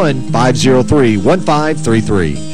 503-1533.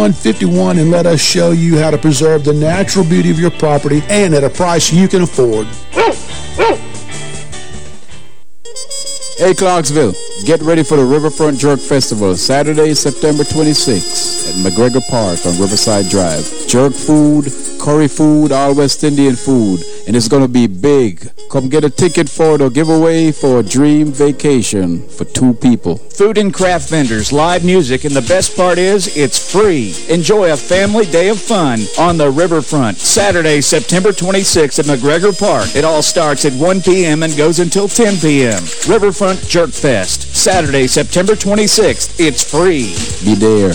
151 and let us show you how to preserve the natural beauty of your property and at a price you can afford. Hey Clarksville, get ready for the Riverfront Jerk Festival Saturday, September 26th at McGregor Park on Riverside Drive. Jerk food, curry food, all West Indian food, and it's going to be big. Come get a ticket for the giveaway for a dream vacation for two people. Food and craft vendors, live music, and the best part is it's free. Enjoy a family day of fun on the Riverfront, Saturday, September 26th at McGregor Park. It all starts at 1 p.m. and goes until 10 p.m. Riverfront Jerk Fest, Saturday, September 26th. It's free. Be there.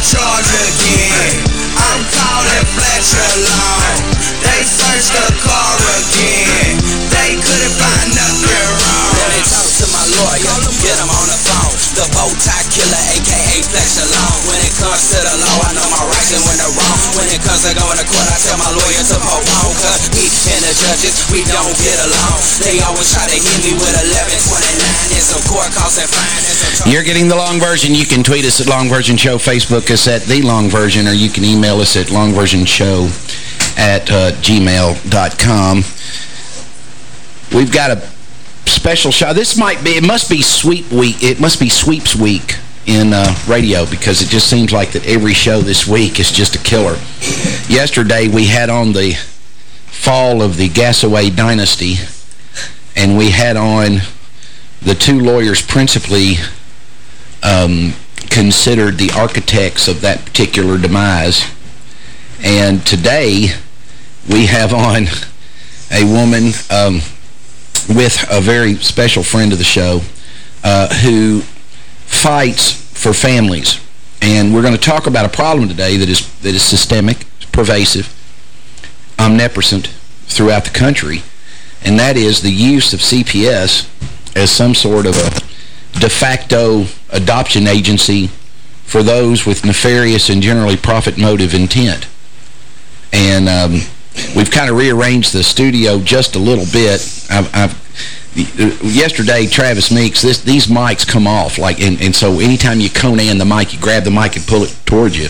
charge again. I'm calling Fletcher Long. They searched the car again. They couldn't find nothing wrong. Lawyer. Get him on the phone. The bow tie killer, aka Fletcher Long. When it comes to the law, I know my rights and when they're wrong. When it comes to going to court, I tell my lawyer to postpone. Cause me and the judges, we don't get along. They always try to hit me with 1129 and some court costs and fines You're getting the long version. You can tweet us at Long Version Show, Facebook us at The Long Version, or you can email us at longversionshow at uh, gmail.com. We've got a special show. This might be, it must be sweep week. It must be sweeps week in uh, radio because it just seems like that every show this week is just a killer. Yesterday we had on the fall of the Gasaway dynasty and we had on the two lawyers principally um, considered the architects of that particular demise. And today we have on a woman um, with a very special friend of the show uh, who fights for families. And we're going to talk about a problem today that is that is systemic, pervasive, omnipresent throughout the country, and that is the use of CPS as some sort of a de facto adoption agency for those with nefarious and generally profit motive intent. And um, we've kind of rearranged the studio just a little bit. I've, I've yesterday, Travis Meeks, this, these mics come off, like, and, and so anytime you cone in the mic, you grab the mic and pull it towards you,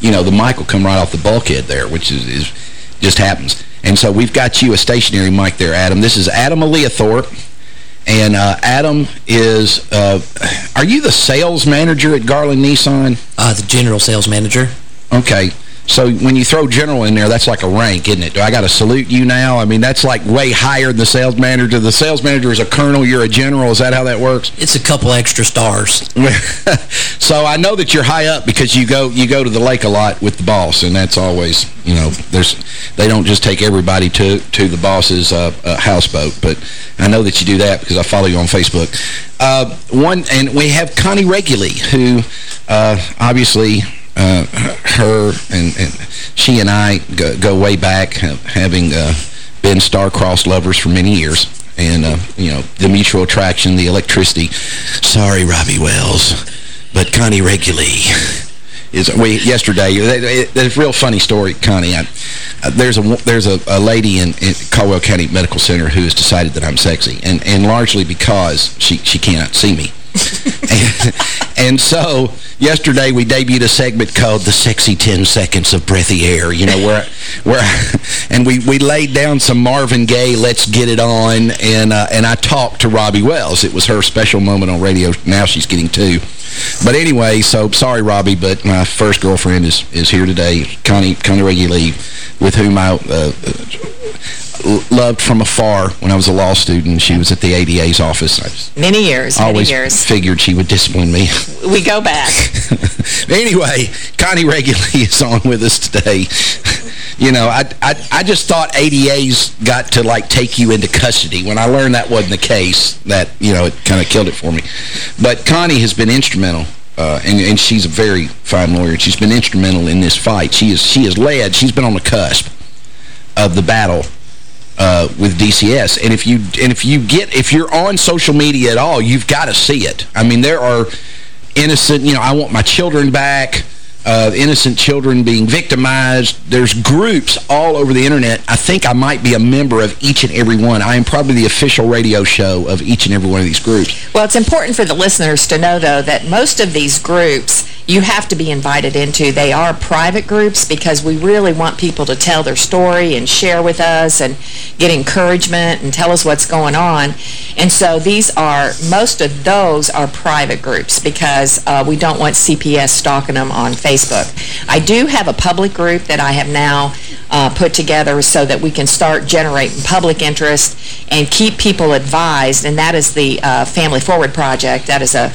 you know, the mic will come right off the bulkhead there, which is, is just happens. And so we've got you a stationary mic there, Adam. This is Adam Ellithorpe. And uh, Adam is, uh, are you the sales manager at Garland Nissan? Uh, the general sales manager. Okay. So when you throw general in there, that's like a rank, isn't it? Do I got to salute you now? I mean, that's like way higher than the sales manager. The sales manager is a colonel, you're a general. Is that how that works? It's a couple extra stars. so I know that you're high up because you go you go to the lake a lot with the boss, and that's always, you know, there's they don't just take everybody to, to the boss's uh, uh, houseboat, but I know that you do that because I follow you on Facebook. Uh, one, and we have Connie Reguli, who uh, obviously uh, her and, and, she and I go, go way back, having uh, been star-crossed lovers for many years. And, uh, you know, the mutual attraction, the electricity. Sorry, Robbie Wells, but Connie Reguli is we yesterday. It's a real funny story, Connie. I, uh, there's a there's a, a lady in, in, Caldwell County Medical Center who has decided that I'm sexy, and and largely because she she cannot see me. and, so yesterday we debuted a segment called The Sexy 10 Seconds of Breathy Air, you know, where, where and we, we laid down some Marvin Gaye, Let's Get It On, and, uh, and I talked to Robbie Wells. It was her special moment on radio. Now she's getting two. But anyway, so sorry, Robbie, but my first girlfriend is, is here today, Connie, Connie Reguli with whom I uh, loved from afar when I was a law student. She was at the ADA's office. Many years, always many years. figured she would discipline me. We go back. anyway, Connie Reguli is on with us today. you know, I, I I just thought ADA's got to, like, take you into custody. When I learned that wasn't the case, that, you know, it kind of killed it for me. But Connie has been instrumental uh, and, and she's a very fine lawyer. She's been instrumental in this fight. She is she has led. She's been on the cusp of the battle uh, with DCS. And if you and if you get if you're on social media at all, you've got to see it. I mean, there are innocent. You know, I want my children back uh, innocent children being victimized. There's groups all over the Internet. I think I might be a member of each and every one. I am probably the official radio show of each and every one of these groups. Well, it's important for the listeners to know, though, that most of these groups you have to be invited into. They are private groups because we really want people to tell their story and share with us and get encouragement and tell us what's going on. And so these are, most of those are private groups because uh, we don't want CPS stalking them on Facebook. I do have a public group that I have now uh, put together so that we can start generating public interest and keep people advised, and that is the uh, Family Forward Project. That is a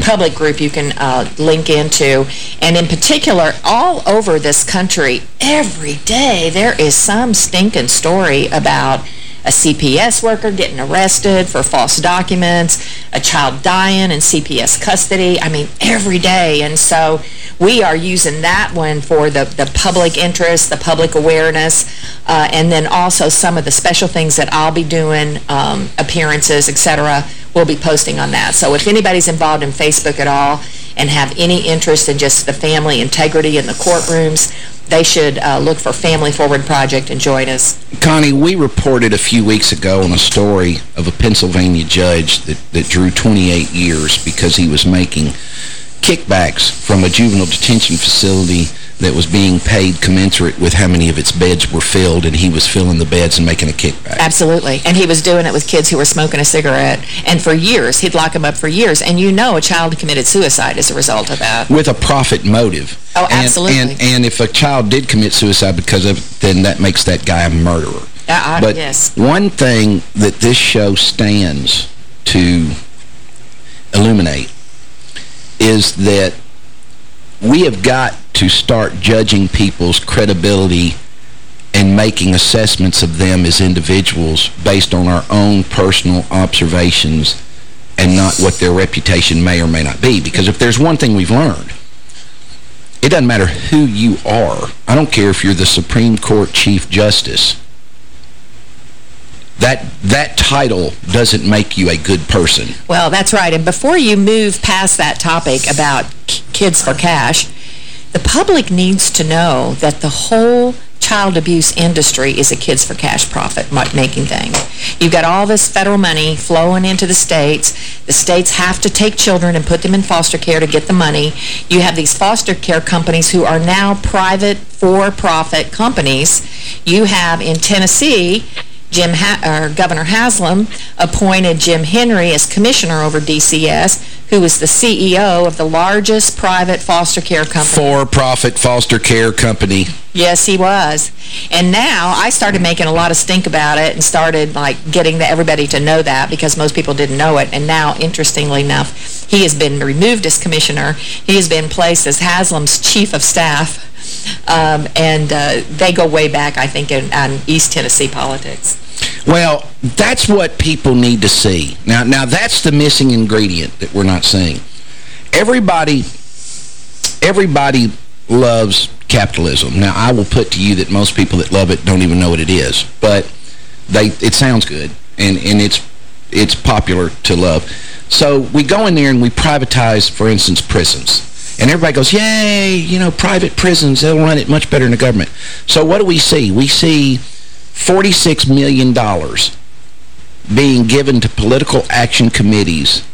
public group you can uh, link into. And in particular, all over this country, every day there is some stinking story about a CPS worker getting arrested for false documents, a child dying in CPS custody. I mean, every day. And so we are using that one for the, the public interest, the public awareness, uh, and then also some of the special things that I'll be doing, um, appearances, etc. We'll be posting on that. So if anybody's involved in Facebook at all and have any interest in just the family integrity in the courtrooms, they should uh, look for Family Forward Project and join us. Connie, we reported a few weeks ago on a story of a Pennsylvania judge that, that drew 28 years because he was making kickbacks from a juvenile detention facility that was being paid commensurate with how many of its beds were filled, and he was filling the beds and making a kickback. Absolutely. And he was doing it with kids who were smoking a cigarette. And for years, he'd lock them up for years. And you know a child committed suicide as a result of that. With a profit motive. Oh, absolutely. And, and, and if a child did commit suicide because of then that makes that guy a murderer. Uh, but yes. one thing that this show stands to illuminate is that we have got to start judging people's credibility and making assessments of them as individuals based on our own personal observations and not what their reputation may or may not be. Because if there's one thing we've learned, it doesn't matter who you are. I don't care if you're the Supreme Court Chief Justice. That, that title doesn't make you a good person. Well, that's right. And before you move past that topic about kids for cash, the public needs to know that the whole child abuse industry is a kids for cash profit making thing. You've got all this federal money flowing into the states. The states have to take children and put them in foster care to get the money. You have these foster care companies who are now private for-profit companies. You have in Tennessee Jim ha Governor Haslam appointed Jim Henry as commissioner over DCS, who was the CEO of the largest private foster care company. For-profit foster care company. Yes, he was. And now I started making a lot of stink about it and started like getting the, everybody to know that because most people didn't know it. And now, interestingly enough, he has been removed as commissioner. He has been placed as Haslam's chief of staff. Um, and uh, they go way back, I think, in, in East Tennessee politics. Well, that's what people need to see. Now, now that's the missing ingredient that we're not seeing. Everybody, everybody loves capitalism. Now, I will put to you that most people that love it don't even know what it is, but they it sounds good, and, and it's it's popular to love. So we go in there and we privatize, for instance, prisons. And everybody goes, yay, you know, private prisons, they'll run it much better than the government. So what do we see? We see $46 million being given to political action committees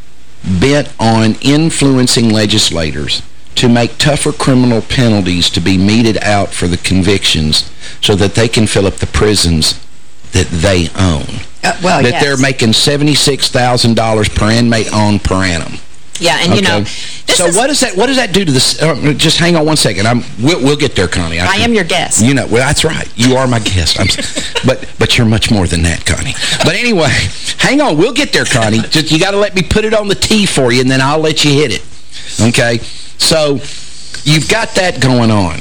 bent on influencing legislators to make tougher criminal penalties to be meted out for the convictions so that they can fill up the prisons that they own. Uh, well, that yes. they're making $76,000 per inmate on per annum. Yeah, and you know, this so is- what does that what does that do to this? Uh, just hang on one second. I'm we'll, we'll get there, Connie. I am your guest. You know, well, that's right. You are my guest. I'm, but but you're much more than that, Connie. But anyway, hang on. We'll get there, Connie. Just you got to let me put it on the tee for you, and then I'll let you hit it. Okay? So you've got that going on.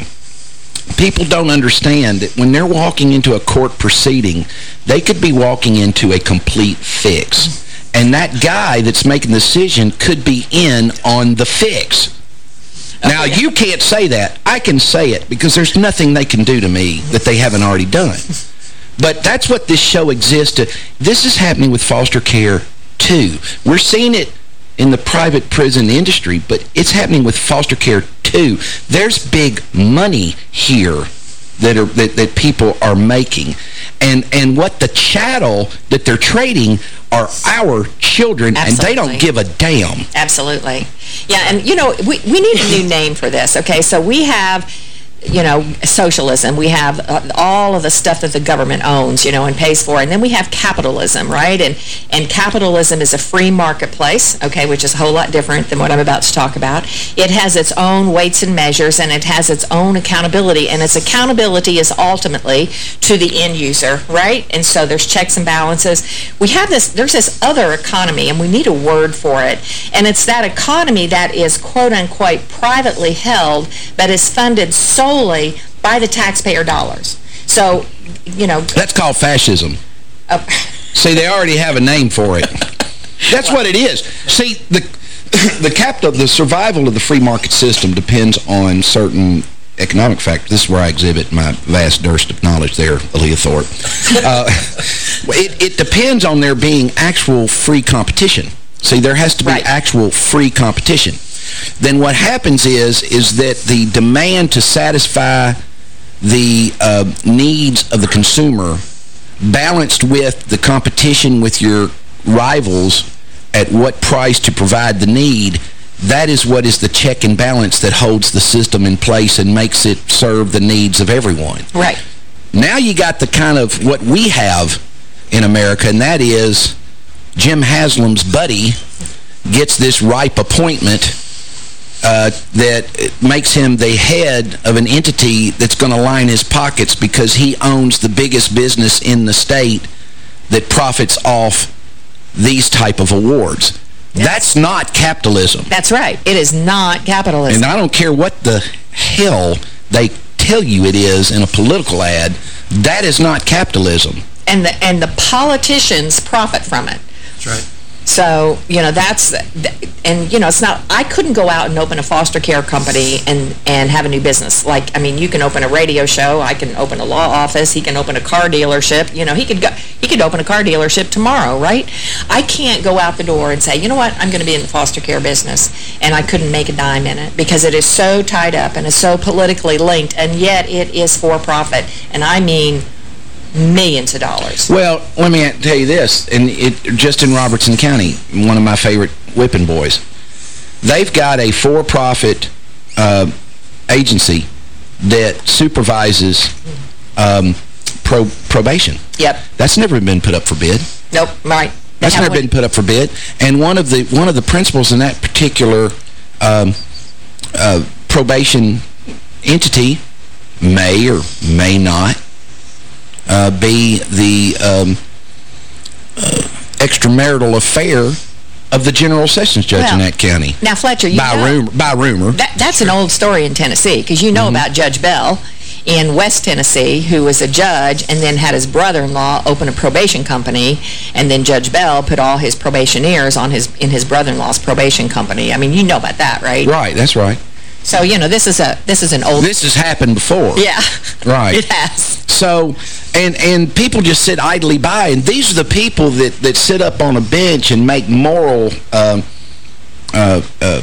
People don't understand that when they're walking into a court proceeding, they could be walking into a complete fix. And that guy that's making the decision could be in on the fix. Now, you can't say that. I can say it because there's nothing they can do to me that they haven't already done. But that's what this show exists to. This is happening with foster care, too. We're seeing it in the private prison industry, but it's happening with foster care, too. There's big money here that are that, that people are making. And and what the chattel that they're trading are our children, and they don't give a damn. Absolutely. Yeah, and, you know, we, we need a new name for this, okay? So we have, you know, socialism. We have uh, all of the stuff that the government owns, you know, and pays for. And then we have capitalism, right? And, and capitalism is a free marketplace, okay, which is a whole lot different than what I'm about to talk about. It has its own weights and measures, and it has its own accountability. And its accountability is ultimately to the end user, right? And so there's checks and balances. We have this, there's this other economy, and we need a word for it. And it's that economy that is, quote unquote, privately held, but is funded solely by the taxpayer dollars. So, you know, That's called fascism. uh, See, they already have a name for it. That's what it is. See, the the capital, the survival of the free market system depends on certain economic factors. This is where I exhibit my vast dearth of knowledge there, Ellithorpe. Uh, it, it depends on there being actual free competition. See, there has to be Right. actual free competition. Then what happens is, is that the demand to satisfy the uh, needs of the consumer balanced with the competition with your rivals at what price to provide the need, that is what is the check and balance that holds the system in place and makes it serve the needs of everyone. right. Now you got the kind of what we have in America, and that is Jim Haslam's buddy gets this ripe appointment uh, that makes him the head of an entity that's going to line his pockets because he owns the biggest business in the state that profits off these type of awards. That's not capitalism. That's right. It is not capitalism. And I don't care what the hell they tell you it is in a political ad, that is not capitalism. and the and the politicians profit from it. That's right. So, you know, that's, and, you know, it's not, I couldn't go out and open a foster care company and, and have a new business. Like, I mean, you can open a radio show, I can open a law office, he can open a car dealership, you know, he could go, he could open a car dealership tomorrow, right? I can't go out the door and say, you know what, I'm going to be in the foster care business, and I couldn't make a dime in it because it is so tied up and is so politically linked, and yet it is for profit. And I mean millions of dollars. Well, let me tell you this, and it just in Robertson County, one of my favorite whipping boys, they've got a for-profit uh, agency that supervises um, pro probation. Yep. That's never been put up for bid. Nope, right. They That's never one- been put up for bid. And one of the one of the principals in that particular um, uh, probation entity may or may not uh, be the um, uh, extramarital affair of the general sessions judge in that county. Now, Fletcher, you by know, rumor. By rumor. That, that's an old story in Tennessee, because you know Mm-hmm. about Judge Bell in West Tennessee, who was a judge and then had his brother-in-law open a probation company, and then Judge Bell put all his probationeers on his in his brother-in-law's probation company. I mean, you know about that, right? Right, that's right. So, you know, this is a this is an old... This has happened before. Yeah. Right. It has. So, and and people just sit idly by, and these are the people that, that sit up on a bench and make moral um, uh, uh,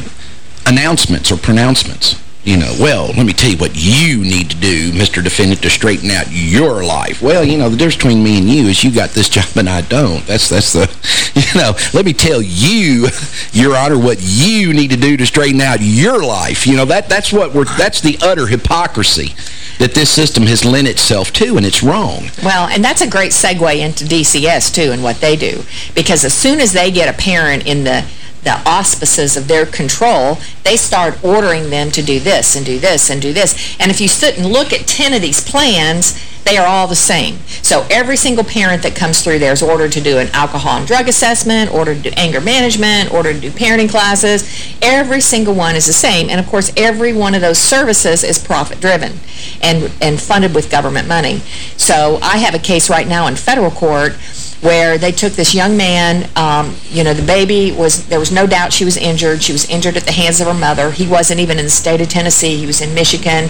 announcements or pronouncements. You know, well, let me tell you what you need to do, Mr. Defendant, to straighten out your life. Well, you know, the difference between me and you is you got this job and I don't. That's, that's the, you know, let me tell you, Your Honor, what you need to do to straighten out your life. You know, that that's what we're, that's the utter hypocrisy that this system has lent itself to, and it's wrong. Well, and that's a great segue into DCS, too, and what they do. Because as soon as they get a parent in the the auspices of their control, they start ordering them to do this and do this and do this. And if you sit and look at 10 of these plans, they are all the same. So every single parent that comes through there is ordered to do an alcohol and drug assessment, ordered to do anger management, ordered to do parenting classes. Every single one is the same. And, of course, every one of those services is profit-driven and, and funded with government money. So I have a case right now in federal court where they took this young man, um, you know, the baby was, there was no doubt she was injured. She was injured at the hands of her mother. He wasn't even in the state of Tennessee. He was in Michigan.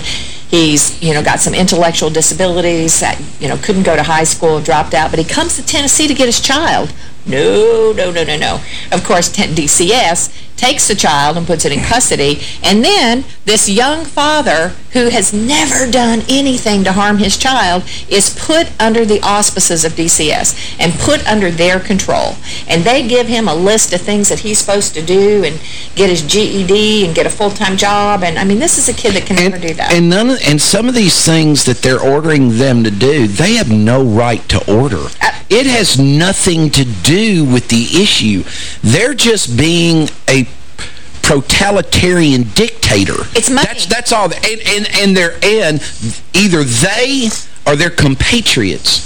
He's, you know, got some intellectual disabilities, that, you know, couldn't go to high school, dropped out. But he comes to Tennessee to get his child. No, no, no, no, no. Of course, DCS takes the child and puts it in custody, and then this young father who has never done anything to harm his child is put under the auspices of DCS and put under their control. And they give him a list of things that he's supposed to do and get his GED and get a full-time job. And, I mean, this is a kid that can and, never do that. And, none of, and some of these things that they're ordering them to do, they have no right to order. Uh, it has nothing to do with the issue. They're just being a totalitarian dictator. It's money. That's, that's all. And, and, and, they're, and either they or their compatriots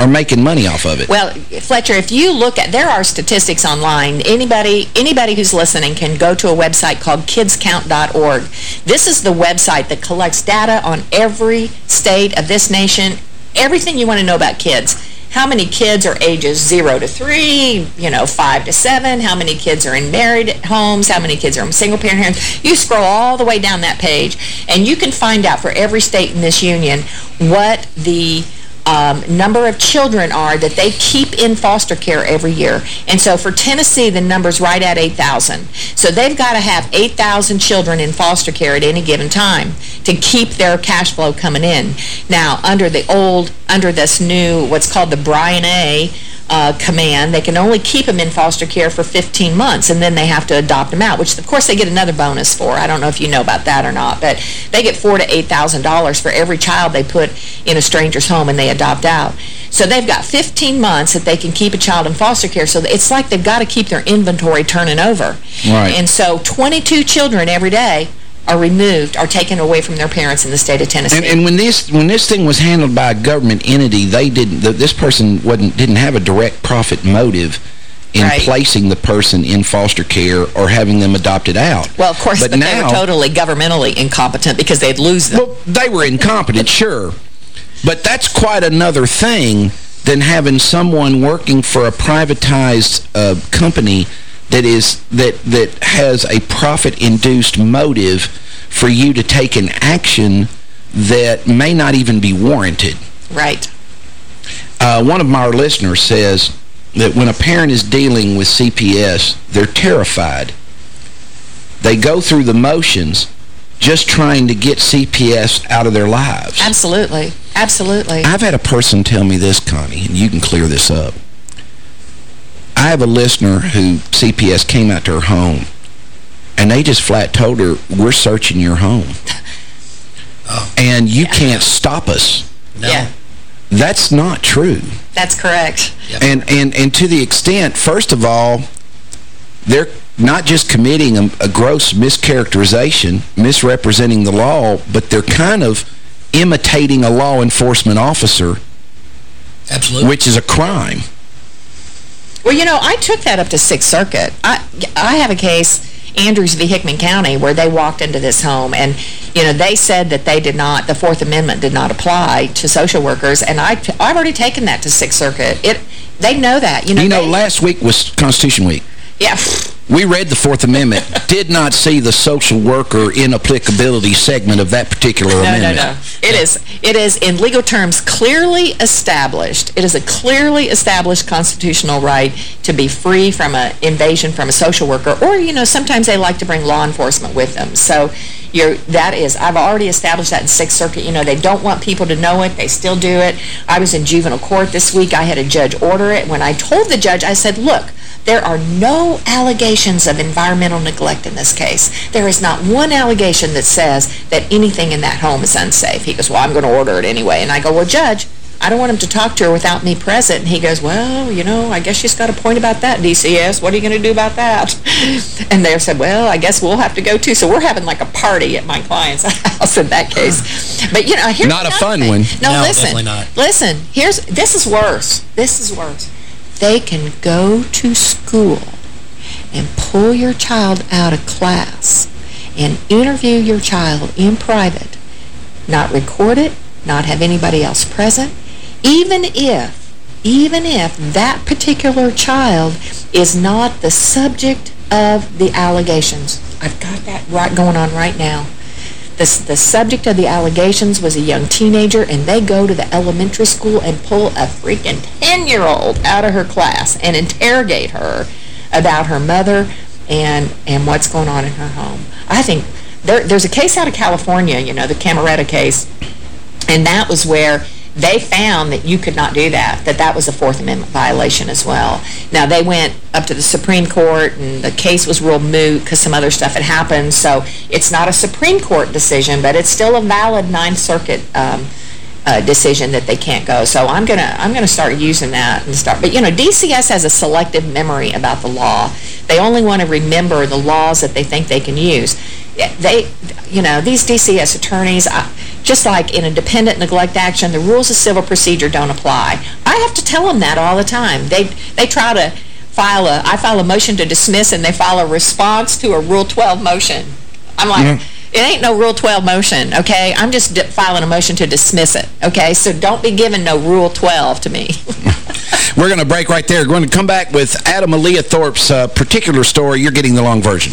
are making money off of it. Well, Fletcher, if you look at, there are statistics online. Anybody anybody who's listening can go to a website called kidscount.org. This is the website that collects data on every state of this nation, everything you want to know about kids how many kids are ages 0 to 3, you know, 5 to 7, how many kids are in married homes, how many kids are in single-parent homes. You scroll all the way down that page, and you can find out for every state in this union what the um, number of children are that they keep in foster care every year. And so for Tennessee, the number's right at 8,000. So they've got to have 8,000 children in foster care at any given time to keep their cash flow coming in. Now, under the old, under this new, what's called the Brian A., uh, command, they can only keep them in foster care for 15 months, and then they have to adopt them out, which, of course, they get another bonus for. I don't know if you know about that or not, but they get four to $8,000 for every child they put in a stranger's home and they adopt out. So they've got 15 months that they can keep a child in foster care, so it's like they've got to keep their inventory turning over. Right. And so 22 children every day are removed, are taken away from their parents in the state of Tennessee. And, and when this when this thing was handled by a government entity, they didn't. The, this person wasn't didn't have a direct profit motive in right. placing the person in foster care or having them adopted out. Well, of course, but, but now, they were totally governmentally incompetent because they'd lose them. Well, they were incompetent, sure. But that's quite another thing than having someone working for a privatized uh, company that is that that has a profit-induced motive for you to take an action that may not even be warranted. Right. Uh, one of our listeners says that when a parent is dealing with CPS, they're terrified. They go through the motions just trying to get CPS out of their lives. Absolutely. Absolutely. I've had a person tell me this, Connie, and you can clear this up. I have a listener who CPS came out to her home, and they just flat told her, we're searching your home. Oh. And you yeah. can't stop us. No. Yeah. That's not true. That's correct. Yep. And, and, and to the extent, first of all, they're not just committing a, a gross mischaracterization, misrepresenting the law, but they're kind of imitating a law enforcement officer. Absolutely. Which is a crime. Well, you know, I took that up to Sixth Circuit. I, I have a case, Andrews v. Hickman County, where they walked into this home, and, you know, they said that they did not, the Fourth Amendment did not apply to social workers, and I, I've already taken that to Sixth Circuit. It, they know that. You know, you know they, last week was Constitution Week. Yeah. We read the Fourth Amendment, did not see the social worker inapplicability segment of that particular no, amendment. No, no, no. It is, it is, in legal terms, clearly established. It is a clearly established constitutional right to be free from an invasion from a social worker. Or, you know, sometimes they like to bring law enforcement with them. So You're, that is, I've already established that in Sixth Circuit. You know, they don't want people to know it. They still do it. I was in juvenile court this week. I had a judge order it. When I told the judge, I said, look, there are no allegations of environmental neglect in this case. There is not one allegation that says that anything in that home is unsafe. He goes, well, I'm going to order it anyway. And I go, well, Judge, I don't want him to talk to her without me present. And he goes, well, you know, I guess she's got a point about that, DCS. What are you going to do about that? And they said, well, I guess we'll have to go too. So we're having like a party at my client's house in that case. But, you know, here's Not a fun thing. one. No, No, listen. definitely not. Listen, here's, this is worse. This is worse. They can go to school and pull your child out of class and interview your child in private, not record it, not have anybody else present, even if, even if that particular child is not the subject of the allegations. I've got that right going on right now. The, the subject of the allegations was a young teenager, and they go to the elementary school and pull a freaking 10-year-old out of her class and interrogate her about her mother and and what's going on in her home. I think there, there's a case out of California, you know, the Camreta case, and that was where they found that you could not do that, that that was a Fourth Amendment violation as well. Now, they went up to the Supreme Court, and the case was real moot because some other stuff had happened, so it's not a Supreme Court decision, but it's still a valid Ninth Circuit um, uh, decision that they can't go. So I'm gonna I'm gonna start using that and start. But you know, DCS has a selective memory about the law. They only want to remember the laws that they think they can use. They, you know, these DCS attorneys, just like in a dependent neglect action, the rules of civil procedure don't apply. I have to tell them that all the time. They they try to file a I file a motion to dismiss and they file a response to a Rule 12 motion. I'm like. It ain't no Rule 12 motion, okay? I'm just filing a motion to dismiss it, okay? So don't be giving no Rule 12 to me. We're going to break right there. We're going to come back with Adam Ellithorpe's uh, particular story. You're getting the long version.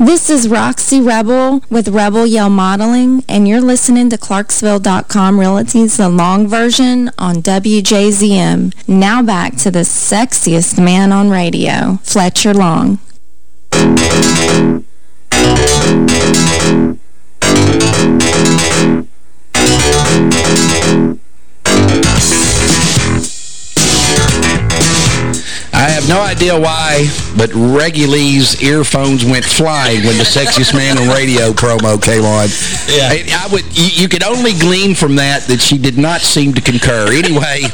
This is Roxy Rebel with Rebel Yell Modeling, and you're listening to Clarksville.com Realty's The Long Version on WJZM. Now back to the sexiest man on radio, Fletcher Long. Have no idea why, but Reguli's earphones went flying when the Sexiest Man on Radio promo came on. Yeah. I, I would. You, you could only glean from that that she did not seem to concur. Anyway,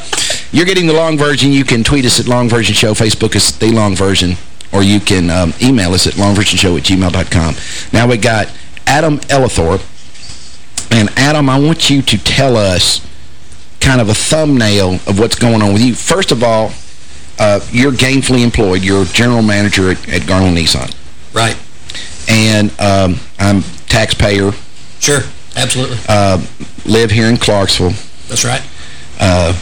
you're getting the long version. You can tweet us at Long Version Show. Facebook is The Long Version. Or you can um, email us at longversionshow at gmail.com. Now we got Adam Ellithorpe. And Adam, I want you to tell us kind of a thumbnail of what's going on with you. First of all, uh, you're gainfully employed. You're general manager at, at Garland Nissan. Right. And um, I'm taxpayer. Sure. Absolutely. Uh, live here in Clarksville. That's right. Uh,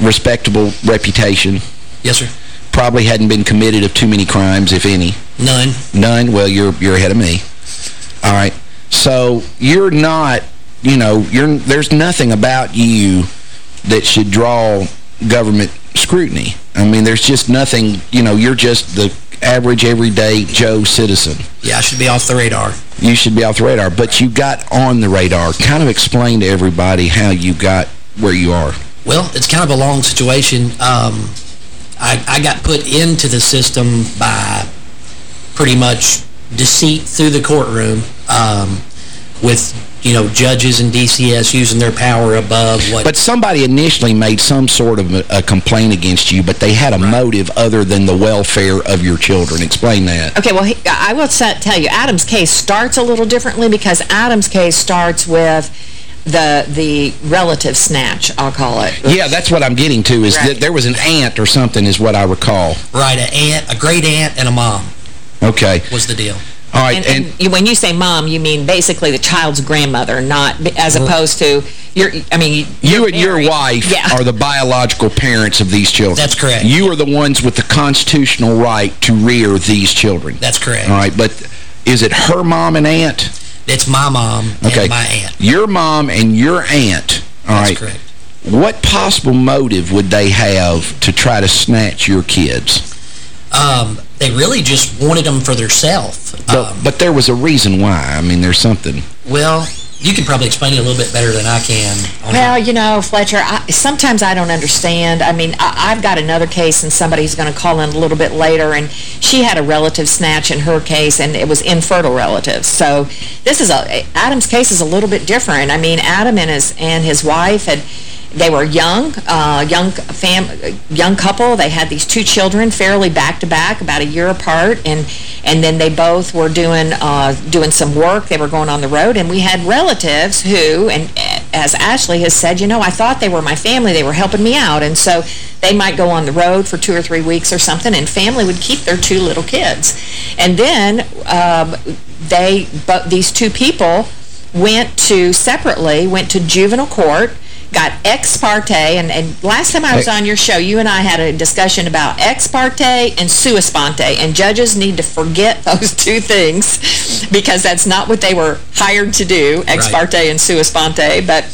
respectable reputation. Yes, sir. Probably hadn't been committed of too many crimes, if any. None. None? Well, you're you're ahead of me. All right. So you're not, you know, you're there's nothing about you that should draw government scrutiny. I mean, there's just nothing, you know, you're just the average, everyday Joe citizen. Yeah, I should be off the radar. You should be off the radar, but you got on the radar. Kind of explain to everybody how you got where you are. Well, it's kind of a long situation. Um, I, I got put into the system by pretty much deceit through the courtroom um, with, you know, judges and DCS using their power above what... But somebody initially made some sort of a, a complaint against you, but they had a right. motive other than the welfare of your children. Explain that. Okay, well, he, I will tell you, Adam's case starts a little differently because Adam's case starts with the the relative snatch, I'll call it. Yeah, that's what I'm getting to, is right. that there was an aunt or something is what I recall. Right, an aunt, a great aunt and a mom. Okay. Was the deal. All right, and, and, and, when you say mom, you mean basically the child's grandmother, not as opposed to your. I mean, you and your wife yeah. are the biological parents of these children. That's correct. You are the ones with the constitutional right to rear these children. That's correct. All right, but is it her mom and aunt? It's my mom okay. and my aunt. Your mom and your aunt. All That's right. correct. What possible motive would they have to try to snatch your kids? Um, they really just wanted them for themselves. But, um, but there was a reason why. I mean, there's something. Well, you can probably explain it a little bit better than I can. Well, you know, Fletcher, I, sometimes I don't understand. I mean, I, have got another case, and somebody's going to call in a little bit later, and she had a relative snatch in her case, and it was infertile relatives. So this is a Adam's case is a little bit different. I mean, Adam and his and his wife had they were young, uh, young fam, young couple. They had these two children, fairly back to back, about a year apart, and and then they both were doing uh, doing some work. They were going on the road, and we had relatives who, and as Ashley has said, you know, I thought they were my family. They were helping me out, and so they might go on the road for two or three weeks or something, and family would keep their two little kids, and then um, they, but these two people went to separately went to juvenile court got ex parte, and, and last time I was on your show, you and I had a discussion about ex parte and sua sponte, and judges need to forget those two things because that's not what they were hired to do, ex parte and sua sponte. But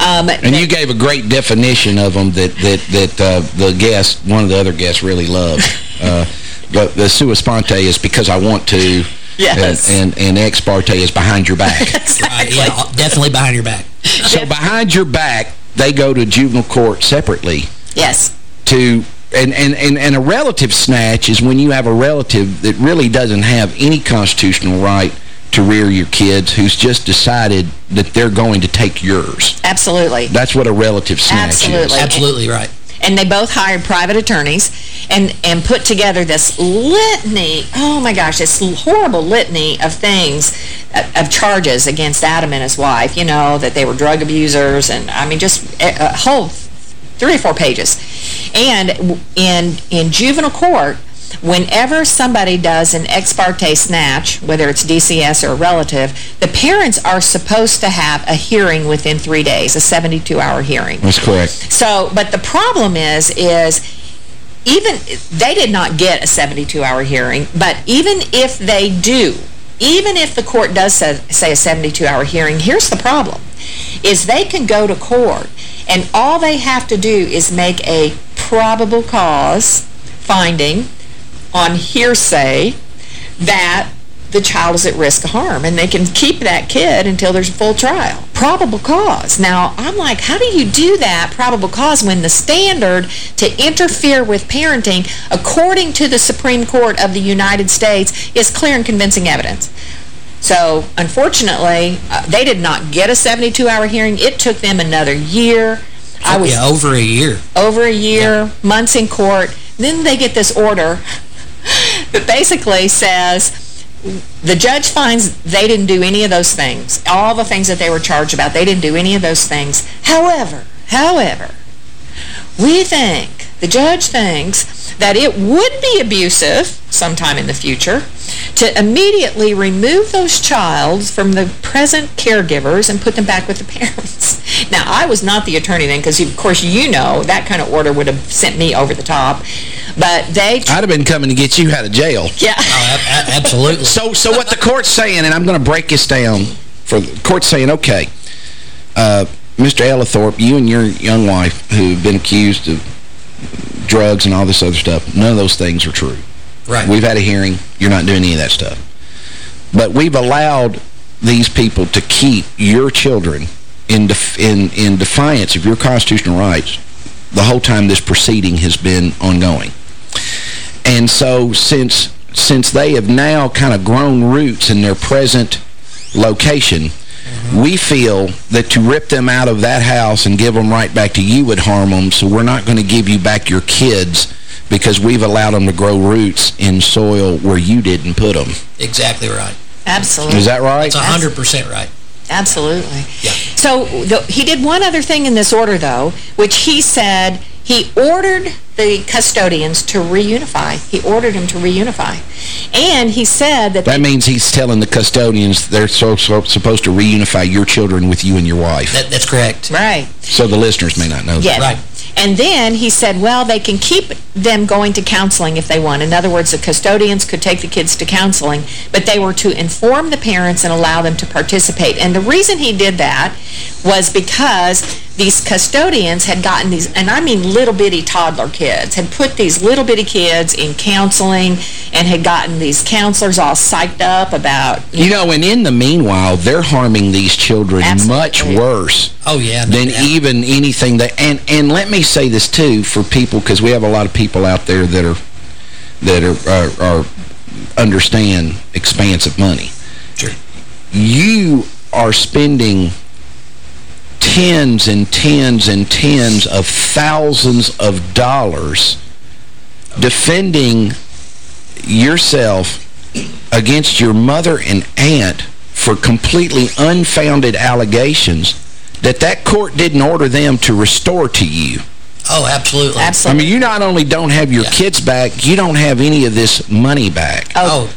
um, and you gave a great definition of them that that that uh, the guest, one of the other guests, really loved. uh, the, the sua sponte is because I want to. Yes. And, and, and ex parte is behind your back. exactly. Right, yeah, definitely behind your back. So behind your back, they go to juvenile court separately. Yes. To and, and, and, and a relative snatch is when you have a relative that really doesn't have any constitutional right to rear your kids who's just decided that they're going to take yours. Absolutely. That's what a relative snatch Absolutely. is. Absolutely right. And they both hired private attorneys and, and put together this litany, oh my gosh, this horrible litany of things, uh, of charges against Adam and his wife, you know, that they were drug abusers and, I mean, just a, a whole three or four pages. And in, in juvenile court, whenever somebody does an ex parte snatch, whether it's DCS or a relative, the parents are supposed to have a hearing within three days, a 72-hour hearing. That's correct. So, but the problem is, is even, they did not get a 72-hour hearing, but even if they do, even if the court does say, say a 72-hour hearing, here's the problem, is they can go to court, and all they have to do is make a probable cause finding on hearsay that the child is at risk of harm, and they can keep that kid until there's a full trial. Probable cause. Now, I'm like, how do you do that, probable cause, when the standard to interfere with parenting, according to the Supreme Court of the United States, is clear and convincing evidence? So, unfortunately, uh, they did not get a 72-hour hearing. It took them another year. I was yeah, over a year. Over a year, yeah. months in court. Then they get this order that basically says the judge finds they didn't do any of those things. All the things that they were charged about, they didn't do any of those things. However, however, we think, the judge thinks, that it would be abusive sometime in the future to immediately remove those child from the present caregivers and put them back with the parents. Now, I was not the attorney then because, of course, you know that kind of order would have sent me over the top. But they... I'd have been coming to get you out of jail. Yeah. Oh, absolutely. so, so what the court's saying, and I'm going to break this down, for the court's saying, okay, uh, Mr. Ellithorpe, you and your young wife who've been accused of drugs and all this other stuff, none of those things are true. Right. We've had a hearing. You're not doing any of that stuff. But we've allowed these people to keep your children in, def in, in defiance of your constitutional rights the whole time this proceeding has been ongoing. And so since since they have now kind of grown roots in their present location. We feel that to rip them out of that house and give them right back to you would harm them, so we're not going to give you back your kids because we've allowed them to grow roots in soil where you didn't put them. Exactly right. Absolutely. Is that right? It's 100% right. Absolutely. Yeah. So the, he did one other thing in this order, though, which he said he ordered the custodians to reunify. He ordered them to reunify. And he said that... That means he's telling the custodians they're so, so, supposed to reunify your children with you and your wife. That, that's correct. Right. So the listeners may not know yes. that. Right. And then he said, well, they can keep them going to counseling if they want. In other words, the custodians could take the kids to counseling, but they were to inform the parents and allow them to participate. And the reason he did that was because these custodians had gotten these, and I mean little bitty toddler kids, had put these little bitty kids in counseling and had gotten these counselors all psyched up about... You, you know, and in the meanwhile, they're harming these children Absolutely. much worse oh, yeah, than yeah. even anything that... And, and let me say this, too, for people, because we have a lot of people out there that are that are, are, are understand expansive money. Sure. You are spending tens and tens and tens of thousands of dollars defending yourself against your mother and aunt for completely unfounded allegations that that court didn't order them to restore to you. Oh, absolutely. Absolutely. I mean, you not only don't have your yeah. kids back, you don't have any of this money back. Oh, oh.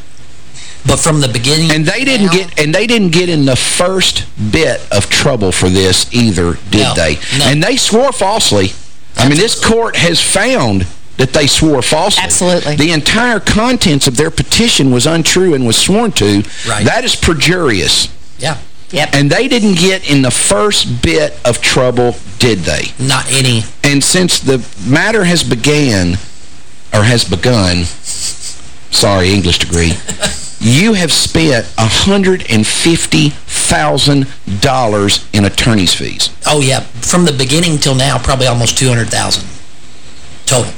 But from the beginning and they didn't get and they didn't get in the first bit of trouble for this either did no, they no. and they swore falsely Absolutely. i mean this court has found that they swore falsely absolutely the entire contents of their petition was untrue and was sworn to right that is perjurious yeah Yep. And they didn't get in the first bit of trouble, did they? Not any. And since the matter has began, or has begun, sorry, English degree, you have spent $150,000 in attorney's fees. Oh, yeah. From the beginning till now, probably almost 200000 total.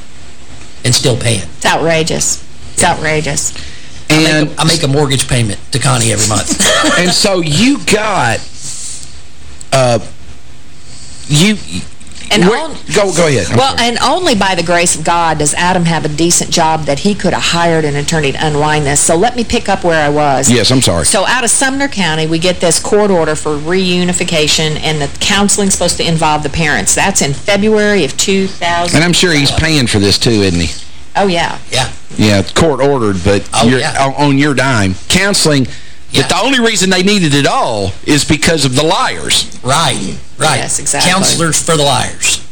And still paying. It's outrageous. It's yeah. outrageous. And I make, a, I make, a, mortgage payment to Connie every month. and so you got... Uh, you and on, go go ahead. I'm well, sorry. and only by the grace of God does Adam have a decent job that he could have hired an attorney to unwind this. So let me pick up where I was. Yes, I'm sorry. So out of Sumner County, we get this court order for reunification, and the counseling's supposed to involve the parents. That's in February of 2000. And I'm sure he's paying for this too, isn't he? Oh, yeah. Yeah. Yeah, court ordered, but oh, yeah. on your dime. Counseling... Yeah. But the only reason they needed it all is because of the liars. Right, right. Yes, exactly. Counselors for the liars.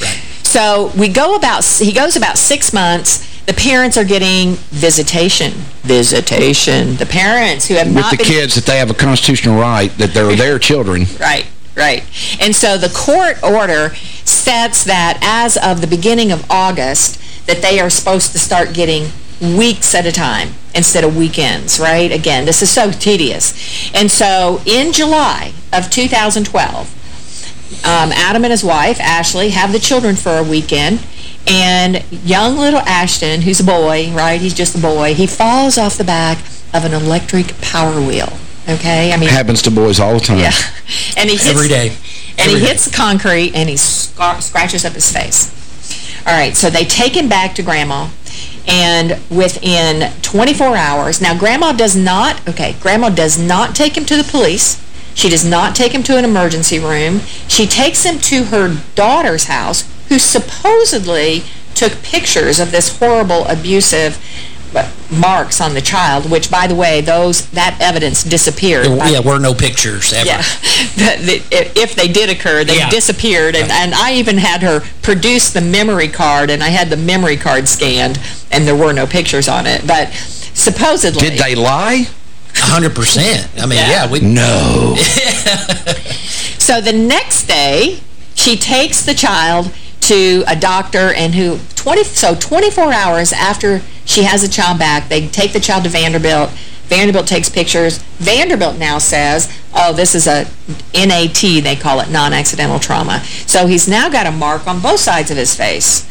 Right. So we go about, he goes about six months. The parents are getting visitation. Visitation. The parents who have With not the been... kids that they have a constitutional right that they're their children. Right, right. And so the court order sets that as of the beginning of August, that they are supposed to start getting weeks at a time instead of weekends, right? Again, this is so tedious. And so in July of 2012, um, Adam and his wife, Ashley, have the children for a weekend. And young little Ashton, who's a boy, right? He's just a boy. He falls off the back of an electric power wheel. Okay? I mean... Happens to boys all the time. Yeah. And he hits, Every day. And Every he day. hits the concrete and he scar scratches up his face. All right, so they take him back to Grandma. And within 24 hours, now Grandma does not, okay, Grandma does not take him to the police. She does not take him to an emergency room. She takes him to her daughter's house, who supposedly took pictures of this horrible, abusive marks on the child, which, by the way, those that evidence disappeared. There, yeah, were no pictures ever. yeah. The- the- if they did occur, they Yeah. disappeared. And, and I even had her produce the memory card, and I had the memory card scanned, and there were no pictures on it. But supposedly... Did they lie? Hundred percent. I mean, yeah, we... No. So the next day, she takes the child to a doctor and who 20 so 24 hours after she has the child back, they take the child to Vanderbilt. Vanderbilt takes pictures. Vanderbilt now says, oh, this is a NAT, they call it, non-accidental trauma. So he's now got a mark on both sides of his face.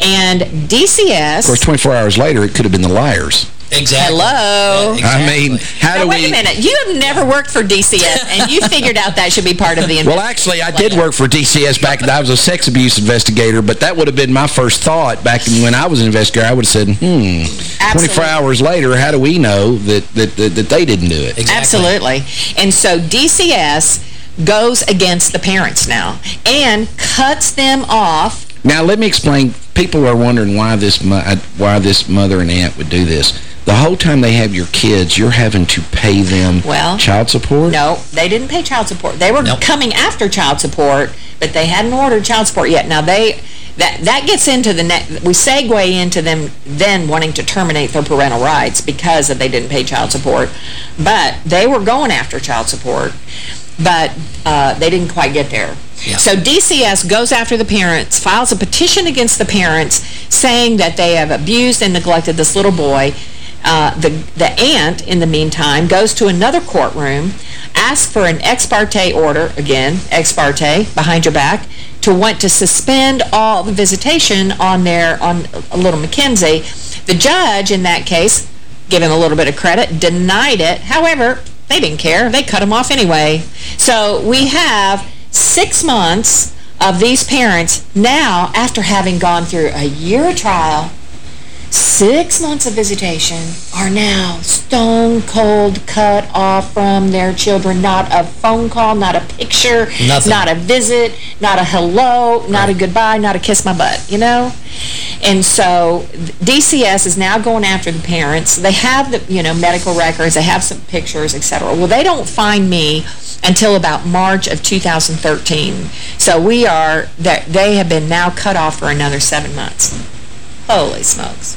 And DCS... Of course, 24 hours later, it could have been the liars. Exactly. Hello. I mean, how now, do wait we... a minute. You have never worked for DCS, and you figured out that should be part of the Well, actually, I did work for DCS back then. I was a sex abuse investigator, but that would have been my first thought back when I was an investigator. I would have said, hmm, Absolutely. 24 hours later, how do we know that, that, that, that they didn't do it? Exactly. Absolutely. And so DCS goes against the parents now and cuts them off. Now, let me explain. People are wondering why this uh, why this mother and aunt would do this. The whole time they have your kids, you're having to pay them Well, child support? No, they didn't pay child support. They were coming after child support, but they hadn't ordered child support yet. Now, they that that gets into the next, we segue into them then wanting to terminate their parental rights because of they didn't pay child support. But they were going after child support, but uh, they didn't quite get there. So DCS goes after the parents, files a petition against the parents saying that they have abused and neglected this little boy. Uh, the, the aunt, in the meantime, goes to another courtroom, asks for an ex parte order, again, ex parte, behind your back, to want to suspend all the visitation on their, on a little McKenzie. The judge, in that case, give him a little bit of credit, denied it. However, they didn't care. They cut him off anyway. So we have six months of these parents now, after having gone through a year of trial, six months of visitation, are now stone cold cut off from their children. Not a phone call, not a picture, Nothing. not a visit, not a hello, not a goodbye, not a kiss my butt, you know? And so DCS is now going after the parents. They have the, you know, medical records, they have some pictures, etc. Well, they don't find me until about March of 2013. So we are, they have been now cut off for another seven months. Holy smokes.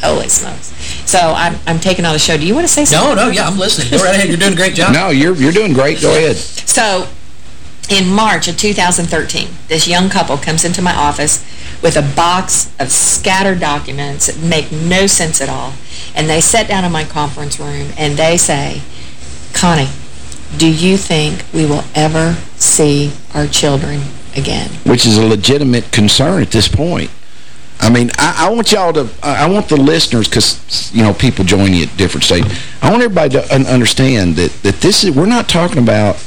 Holy smokes. So I'm, I'm taking on the show. Do you want to say something? No, no, yeah, I'm listening. Go right ahead. You're doing a great job. No, you're, you're doing great. Go ahead. So in March of 2013, this young couple comes into my office with a box of scattered documents that make no sense at all. And they sit down in my conference room and they say, Connie, do you think we will ever see our children again? which is a legitimate concern at this point. I mean, I, I want y'all to, I I want the listeners, because, you know, people join you at different stages. I want everybody to understand that, that this is, we're not talking about,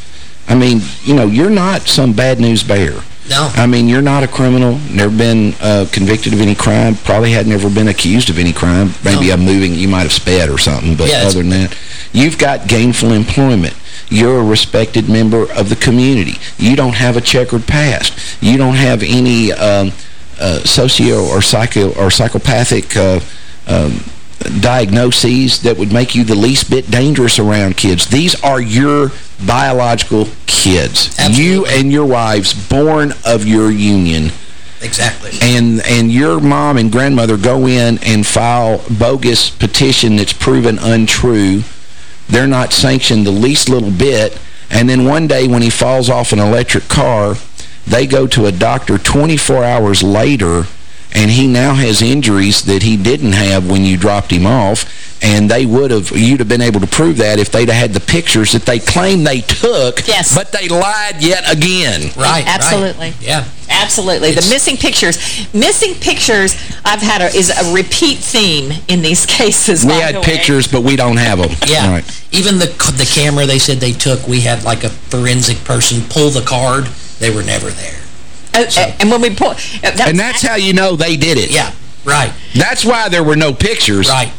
I mean, you know, you're not some bad news bear. No. I mean, you're not a criminal, never been uh, convicted of any crime, probably had never been accused of any crime. Maybe No. a moving, you might have sped or something, but Yeah, other than that, you've got gainful employment. You're a respected member of the community. You don't have a checkered past. You don't have any um, uh, socio or psycho or psychopathic uh, um, diagnoses that would make you the least bit dangerous around kids. These are your biological kids. You and your wives, born of your union. exactly. And, and your mom and grandmother go in and file bogus petition that's proven untrue. They're not sanctioned the least little bit. And then one day when he falls off an electric car, they go to a doctor 24 hours later and he now has injuries that he didn't have when you dropped him off, and they would have, you'd have been able to prove that if they'd have had the pictures that they claim they took, yes. but they lied yet again. Right, Absolutely. Right. Yeah. Absolutely. It's, the missing pictures. Missing pictures, I've had a, is a repeat theme in these cases. We had pictures, but we don't have them. yeah. Right. Even the the camera they said they took, we had like a forensic person pull the card. They were never there. Uh, so. And when we pull... Uh, that's and that's how you know they did it. Yeah, right. That's why there were no pictures. Right.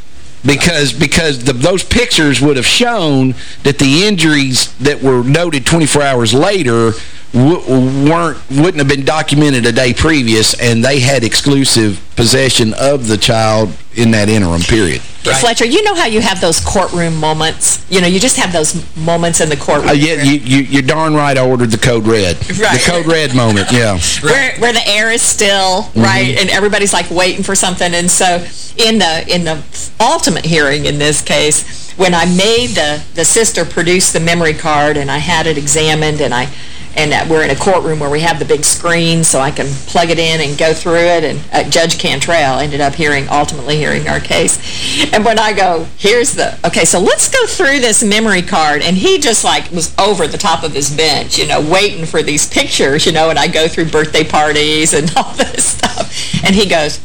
Because because the, those pictures would have shown that the injuries that were noted 24 hours later weren't wouldn't have been documented a day previous, and they had exclusive possession of the child in that interim period. Right. Fletcher, you know how you have those courtroom moments? You know, you just have those moments in the courtroom. Uh, yeah, you, you, you're darn right I ordered the code red. Right. The code red moment, yeah. Right. Where, where the air is still, mm -hmm. right, and everybody's like waiting for something. And so in the in the ultimate hearing in this case, when I made the, the sister produce the memory card and I had it examined and I and we're in a courtroom where we have the big screen so I can plug it in and go through it. And uh, Judge Cantrell ended up hearing, ultimately hearing our case. And when I go, here's the, okay, so let's go through this memory card. And he just like was over the top of his bench, you know, waiting for these pictures, you know, and I go through birthday parties and all this stuff. And he goes,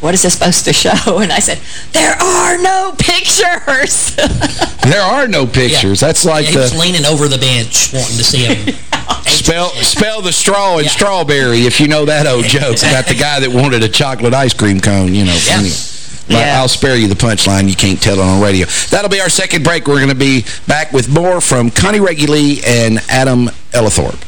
what is this supposed to show? And I said, there are no pictures. there are no pictures. Yeah. That's like yeah, he was leaning over the bench wanting to see him. spell spell the straw in yeah. strawberry if you know that old joke about the guy that wanted a chocolate ice cream cone, you know. Yeah. Yeah. I'll spare you the punchline. You can't tell it on radio. That'll be our second break. We're going to be back with more from Connie Reguli and Adam Ellithorpe.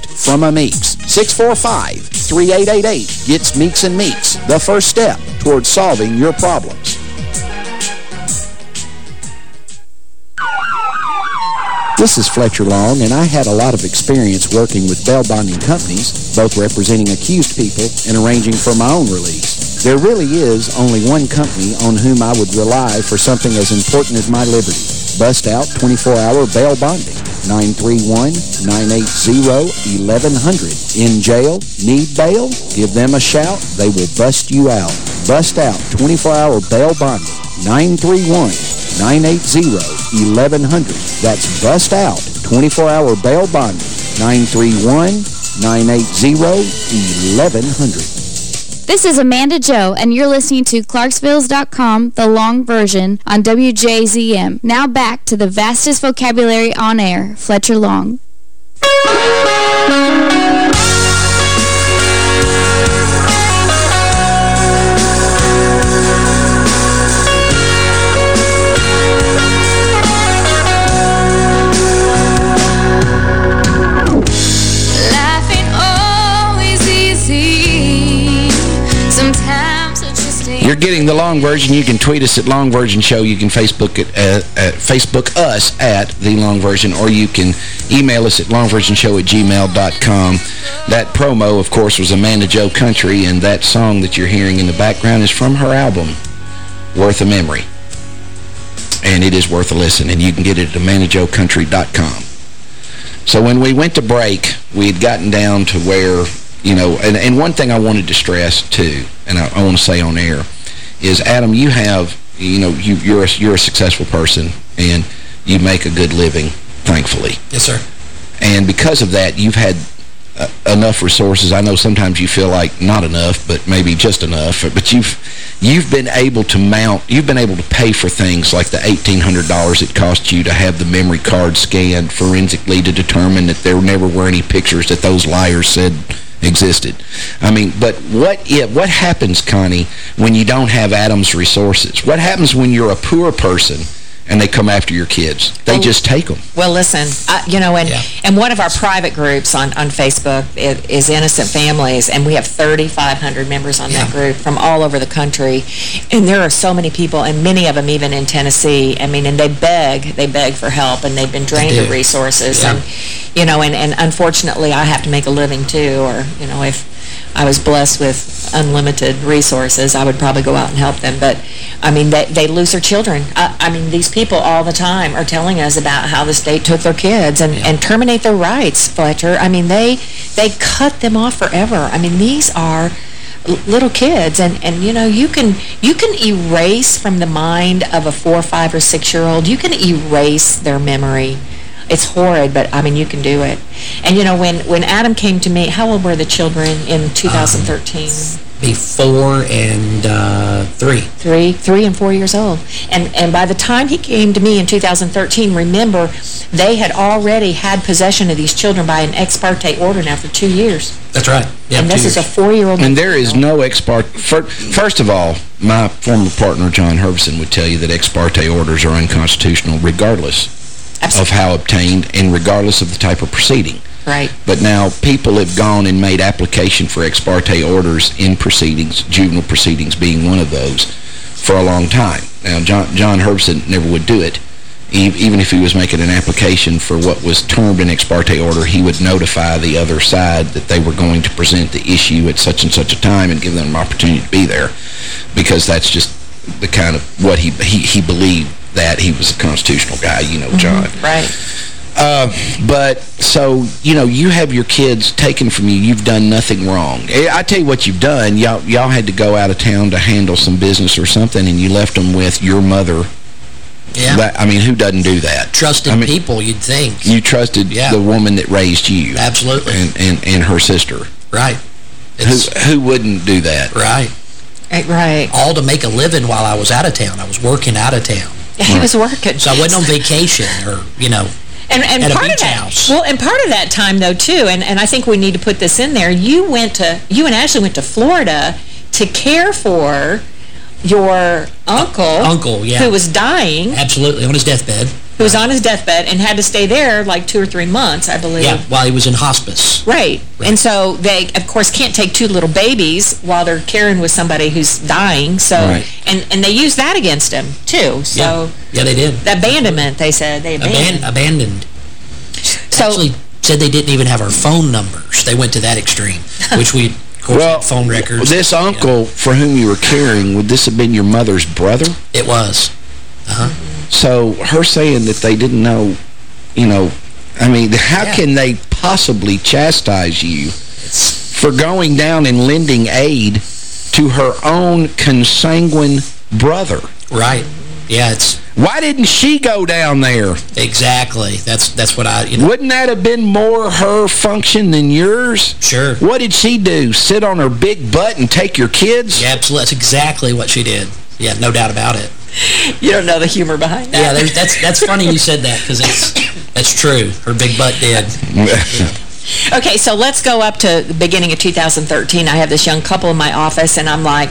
from a Meeks. 645-3888 gets Meeks and Meeks, the first step towards solving your problems. This is Fletcher Long, and I had a lot of experience working with bail bonding companies, both representing accused people and arranging for my own release. There really is only one company on whom I would rely for something as important as my liberty Bust Out 24-hour bail bonding. 931-980-1100. In jail? Need bail? Give them a shout. They will bust you out. Bust Out 24-hour bail bonding. 931-980-1100. That's Bust Out 24-hour bail bonding. 931-980-1100. This is Amanda Joe, and you're listening to Clarksvilles.com, the long version, on WJZM. Now back to the vastest vocabulary on air, Fletcher Long. You're getting the long version. You can tweet us at Long Version Show. You can Facebook it, uh, Facebook us at The Long Version, or you can email us at longversionshow at gmail.com. That promo, of course, was Amanda Joe Country, and that song that you're hearing in the background is from her album, Worth a Memory. And it is worth a listen, and you can get it at amandajoecountry.com. So when we went to break, we had gotten down to where, you know, and, and one thing I wanted to stress, too, and I, I want to say on air, is, Adam, you have, you know, you, you're, a, you're a successful person, and you make a good living, thankfully. Yes, sir. And because of that, you've had uh, enough resources. I know sometimes you feel like not enough, but maybe just enough. But you've you've been able to mount, you've been able to pay for things like the $1,800 it cost you to have the memory card scanned forensically to determine that there never were any pictures that those liars said existed. I mean, but what if, what happens, Connie, when you don't have Adam's resources? What happens when you're a poor person and they come after your kids? They Well, just take them. Well, listen, you know, and, and one of our private groups on, on Facebook is, is Innocent Families, and we have 3,500 members on that group from all over the country. And there are so many people, and many of them even in Tennessee. I mean, and they beg, they beg for help, and they've been drained of resources. Yeah. And, you know, and, and unfortunately, I have to make a living, too, or, you know, if I was blessed with unlimited resources, I would probably go out and help them. But, I mean, they, they lose their children. I, I mean, these people all the time are telling us about how the state took their kids and, and terminate their rights, Fletcher. I mean, they they cut them off forever. I mean, these are little kids and and you know you can you can erase from the mind of a four five or six year old you can erase their memory it's horrid but i mean you can do it and you know when when adam came to me how old were the children in 2013 Be four and uh, three. three, three and four years old. And and by the time he came to me in 2013, remember, they had already had possession of these children by an ex parte order now for two years. That's right. Yeah, and two this is a four-year-old. And there is no ex parte. First of all, my former partner, John Herbison, would tell you that ex parte orders are unconstitutional regardless of how obtained and regardless of the type of proceeding. Right. But now people have gone and made application for ex parte orders in proceedings, juvenile proceedings being one of those, for a long time. Now, John, John Herbison never would do it. Even if he was making an application for what was termed an ex parte order, he would notify the other side that they were going to present the issue at such and such a time and give them an opportunity to be there. Because that's just the kind of what he, he, he believed that he was a constitutional guy, you know, John. Right. Uh, but, so, you know, you have your kids taken from you. You've done nothing wrong. Eh, I tell you what you've done. Y'all y'all had to go out of town to handle some business or something, and you left them with your mother. Yeah. That- I mean, who doesn't do that? Trusted I mean, people, you'd think. You trusted Yeah. the woman that raised you. Absolutely. And, and, and her sister. Right. Who, who wouldn't do that? Right. Right. All to make a living while I was out of town. I was working out of town. He was working. So I wasn't on vacation or, you know, And, and part of that, house. well, and part of that time though too, and, and I think we need to put this in there. You went to, you and Ashley went to Florida to care for your uncle, Uncle, yeah. who was dying, Absolutely, on his deathbed. Who was on his deathbed and had to stay there like two or three months, I believe. Yeah, while he was in hospice. Right. And so they, of course, can't take two little babies while they're caring with somebody who's dying. So, Right. and, and they used that against him, too. So, Yeah, yeah they did. the abandonment, they said. They abandoned. Aban abandoned. So, Actually said they didn't even have our phone numbers. They went to that extreme, which we, of course, had phone records. This uncle for whom you were caring, would this have been your mother's brother? It was. Uh-huh. So her saying that they didn't know, you know, I mean, how Yeah. can they possibly chastise you for going down and lending aid to her own consanguine brother? Right. Yeah, it's... Why didn't she go down there? Exactly. That's that's what I, you know... Wouldn't that have been more her function than yours? Sure. What did she do? Sit on her big butt and take your kids? Yeah, absolutely. That's exactly what she did. Yeah, no doubt about it. You don't know the humor behind that. Yeah, there's, that's that's funny you said that because it's that's true. Her big butt did. Okay, so let's go up to the beginning of 2013. I have this young couple in my office, and I'm like,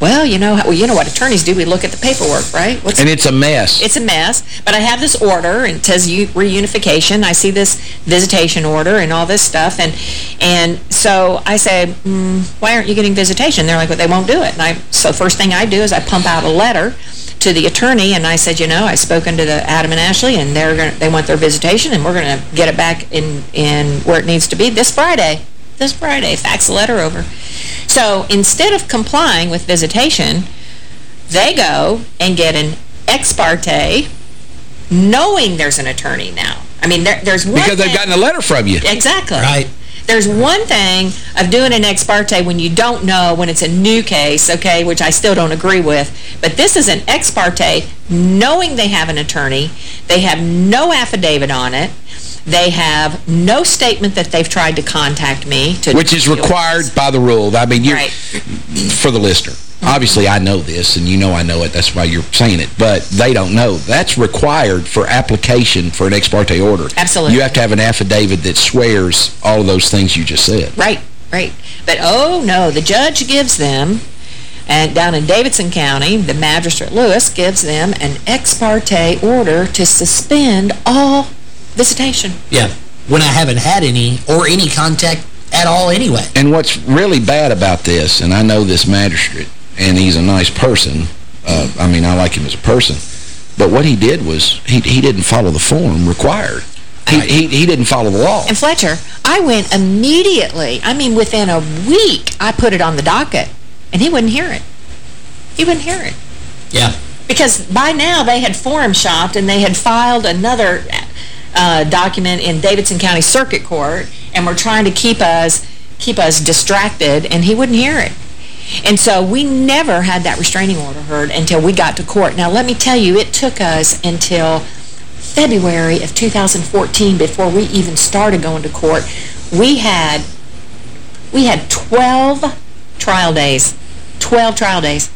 well, you know, well, you know what attorneys do. We look at the paperwork, right? What's and it's a mess. It's a mess, but I have this order, and it says reunification. I see this visitation order and all this stuff, and and so I say, mm, why aren't you getting visitation? They're like, well, they won't do it. And I so first thing I do is I pump out a letter to the attorney, and I said, you know, I've spoken to the Adam and Ashley, and they're gonna, they want their visitation, and we're going to get it back in, in where it needs to be this Friday. This Friday, fax a letter over. So instead of complying with visitation, they go and get an ex parte, knowing there's an attorney now. I mean, there, there's one Because they've gotten a letter from you. Exactly. Right. There's one thing of doing an ex parte when you don't know when it's a new case, okay, which I still don't agree with. But this is an ex parte knowing they have an attorney. They have no affidavit on it. They have no statement that they've tried to contact me. to Which is required by the rule. I mean, you Right. for the listener. Obviously, I know this, and you know I know it. That's why you're saying it. But they don't know. That's required for application for an ex parte order. Absolutely. You have to have an affidavit that swears all of those things you just said. Right, right. But, oh, no, the judge gives them, and down in Davidson County, the magistrate Lewis gives them an ex parte order to suspend all visitation. Yeah. When I haven't had any or any contact at all anyway. And what's really bad about this, and I know this magistrate, and he's a nice person. Uh, I mean, I like him as a person. But what he did was he, he didn't follow the form required. He, he, he didn't follow the law. And Fletcher, I went immediately, I mean within a week, I put it on the docket, and he wouldn't hear it. He wouldn't hear it. Yeah. Because by now they had forum shopped and they had filed another uh, document in Davidson County Circuit Court and were trying to keep us keep us distracted, and he wouldn't hear it. And so we never had that restraining order heard until we got to court. Now, let me tell you, it took us until February of 2014 before we even started going to court. We had we had 12 trial days. 12 trial days.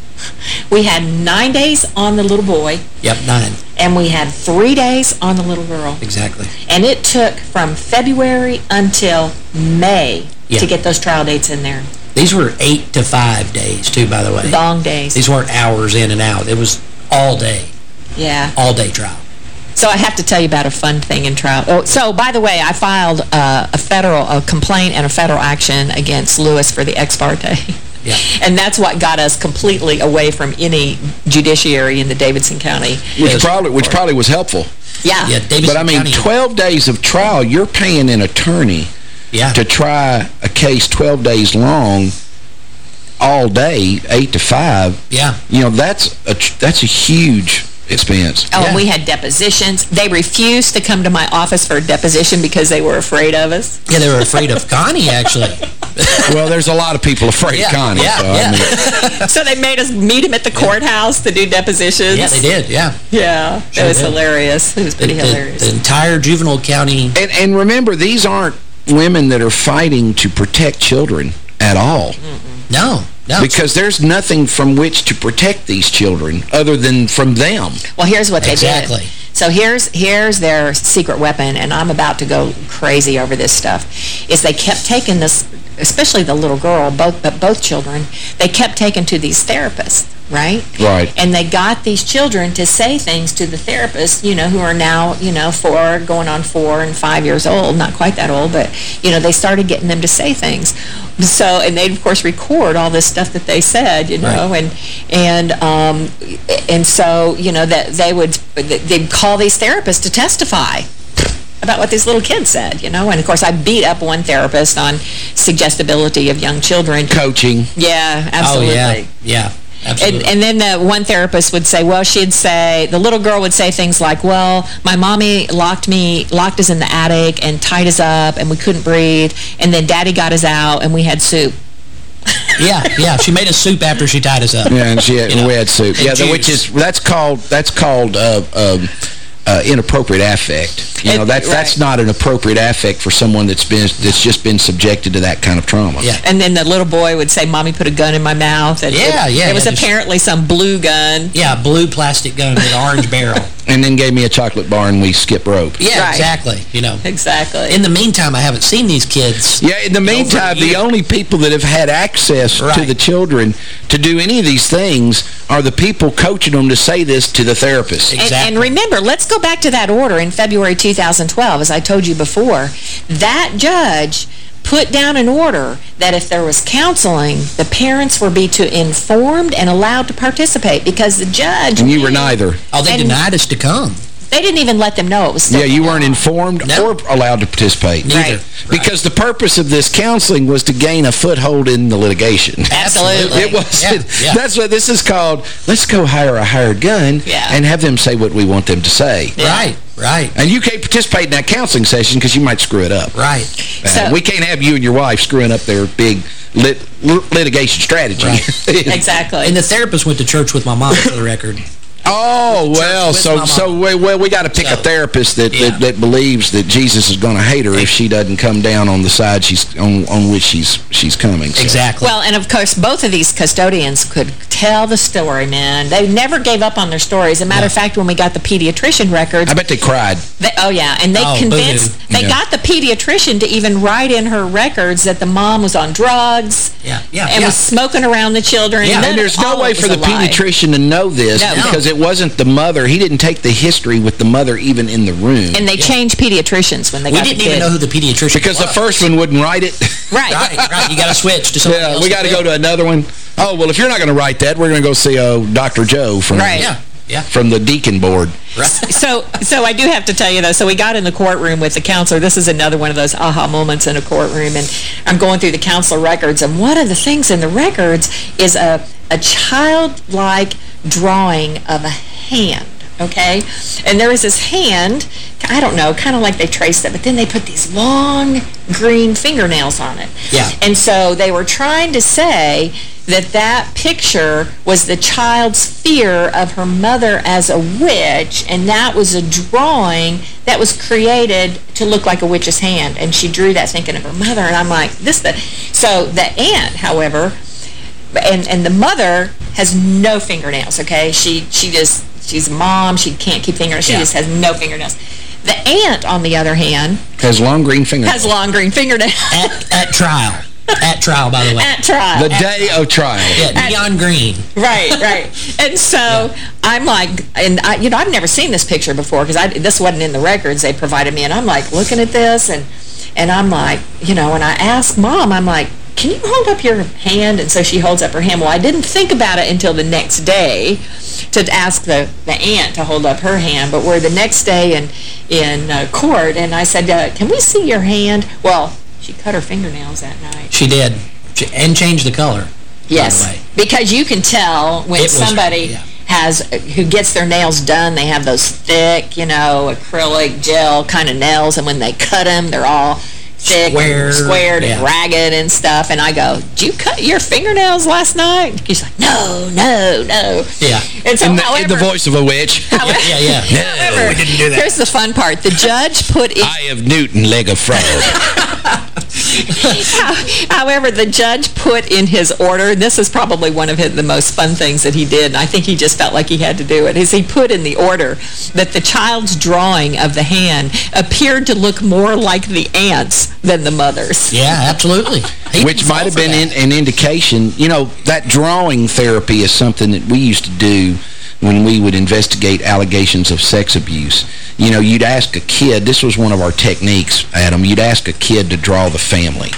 We had nine days on the little boy, Yep, nine. and we had three days on the little girl. Exactly. And it took from February until May Yeah. to get those trial dates in there. These were eight to five days, too, by the way. Long days. These weren't hours in and out. It was all day. Yeah. All day trial. So I have to tell you about a fun thing in trial. Oh, so, by the way, I filed uh, a federal a complaint and a federal action against Lewis for the ex parte. Yeah. And that's what got us completely away from any judiciary in the Davidson County. Which probably which probably was helpful. Yeah. Yeah, Davidson But I mean, County. 12 days of trial, you're paying an attorney Yeah. to try a case 12 days long all day, 8 to 5. Yeah. You know, that's a that's a huge expense. Oh, and we had depositions. They refused to come to my office for a deposition because they were afraid of us. Yeah, they were afraid of Connie, actually. well, there's a lot of people afraid Yeah, of Connie. yeah, so, I yeah. mean, so they made us meet him at the courthouse to do depositions. Yeah, they did, yeah. Yeah, Sure it was did. hilarious. It was pretty the- hilarious. the entire juvenile county... and, and remember, these aren't women that are fighting to protect children at all. No, no. Because there's nothing from which to protect these children other than from them. Well, here's what they Exactly. did. So here's here's their secret weapon, and I'm about to go crazy over this stuff, is they kept taking this, especially the little girl, both but both children, they kept taking to these therapists, right? Right. And they got these children to say things to the therapists, you know, who are now, you know, four, going on four and five years old, not quite that old, but, you know, they started getting them to say things. So, and they'd, of course, record all this stuff that they said, you know, and, and, um, and so, you know, that they would, they'd call these therapists to testify about what these little kids said, you know, and of course I beat up one therapist on suggestibility of young children. Coaching. Yeah, absolutely. Oh, absolutely. yeah, yeah. And, and then the one therapist would say, well, she'd say, the little girl would say things like, well, my mommy locked me, locked us in the attic and tied us up and we couldn't breathe. And then daddy got us out and we had soup. yeah, yeah. She made us soup after she tied us up. Yeah, and she had, You know, we had soup. and Yeah, the- which is that's called that's called uh, um, uh, inappropriate affect. You know, that's that's not an appropriate affect for someone that's been that's just been subjected to that kind of trauma. Yeah. And then the little boy would say, mommy put a gun in my mouth. And Yeah, it, yeah, It was yeah, just- apparently some blue gun. Yeah, blue plastic gun with an orange barrel. And then gave me a chocolate bar and we skip rope. Yeah, Right. exactly. You know. Exactly. In the meantime, I haven't seen these kids. Yeah, in the meantime, the only people that have had access to the children to do any of these things are the people coaching them to say this to the therapist. And, and remember, let's go back to that order in February 2012, as I told you before. That judge put down an order that if there was counseling, the parents were be to informed and allowed to participate because the judge... And you were neither. Oh, they denied us to come. They didn't even let them know it was still Yeah, you going weren't on. informed or allowed to participate. Neither. Right. Because the purpose of this counseling was to gain a foothold in the litigation. Absolutely. It was. Yeah, yeah. That's what this is called. Let's go hire a hired gun Yeah. and have them say what we want them to say. Right, right, And you can't participate in that counseling session because you might screw it up. right. Uh, So- we can't have you and your wife screwing up their big lit, litigation strategy. Exactly. And the therapist went to church with my mom, for the record. Oh, well, so so mom. we, well, we got to pick a therapist that, yeah. that that believes that Jesus is going to hate her if she doesn't come down on the side she's on on which she's she's coming. So. Exactly. Well, and of course, both of these custodians could tell the story, man. They never gave up on their stories. As a matter of fact, when we got the pediatrician records, I bet they cried. They, oh, yeah. And they Oh, convinced, boo-hoo. they Yeah. got the pediatrician to even write in her records that the mom was on drugs Yeah, yeah, and yeah. was smoking around the children. Yeah, None And of- there's no way for the lie. pediatrician to know this No. because it wasn't the mother. He didn't take the history with the mother even in the room. And they changed pediatricians when they we got didn't the even know who the pediatrician was because the first one wouldn't write it. Right. Right, right. You got to switch to somebody yeah, else. we got to go to another one. Oh, well, if you're not going to write that, we're going to go see uh, Dr. Joe from, Right. Yeah, yeah. from the deacon board. Right. So, so I do have to tell you, though, so we got in the courtroom with the counselor. This is another one of those aha moments in a courtroom, and I'm going through the counselor records, and one of the things in the records is a, a childlike drawing of a hand, okay? And there is this hand, I don't know, kind of like they traced it, but then they put these long green fingernails on it. Yeah. And so they were trying to say that that picture was the child's fear of her mother as a witch, and that was a drawing that was created to look like a witch's hand. And she drew that thinking of her mother, and I'm like, this the... So the aunt, however, and and the mother has no fingernails, okay? She she just, she's a mom, she can't keep fingernails, she Yeah. just has no fingernails. The aunt, on the other hand, Has long green fingers. has long green fingernails. At, at trial. At trial, by the way. At trial. the day of trial. Yeah, neon green. right, right. And so I'm like, and I, you know, I've never seen this picture before because this wasn't in the records they provided me, and I'm like looking at this, and and I'm like, you know, and I asked mom, I'm like, can you hold up your hand? And so she holds up her hand. Well, I didn't think about it until the next day to ask the, the aunt to hold up her hand, but we're the next day in, in uh, court, and I said, uh, can we see your hand? Well, she cut her fingernails that night. She did. She, and changed the color. Yes, the because you can tell when was- somebody yeah. has, who gets their nails done, they have those thick, you know, acrylic gel kind of nails, and when they cut them, they're all thick, Square, and squared, yeah. and ragged and stuff. And I go, did you cut your fingernails last night? He's like, no, no, no. Yeah. And so, In the, however, in the voice of a witch. Yeah, yeah, yeah. however, we didn't do that. here's the fun part. The judge put in... Eye of Newton, leg of frog. However, the judge put in his order, this is probably one of his, the most fun things that he did, and I think he just felt like he had to do it, is he put in the order that the child's drawing of the hand appeared to look more like the aunt's than the mother's. Yeah, absolutely. Which might have been in, an indication. You know, that drawing therapy is something that we used to do when we would investigate allegations of sex abuse. You know, you'd ask a kid, this was one of our techniques, Adam, you'd ask a kid to draw the family.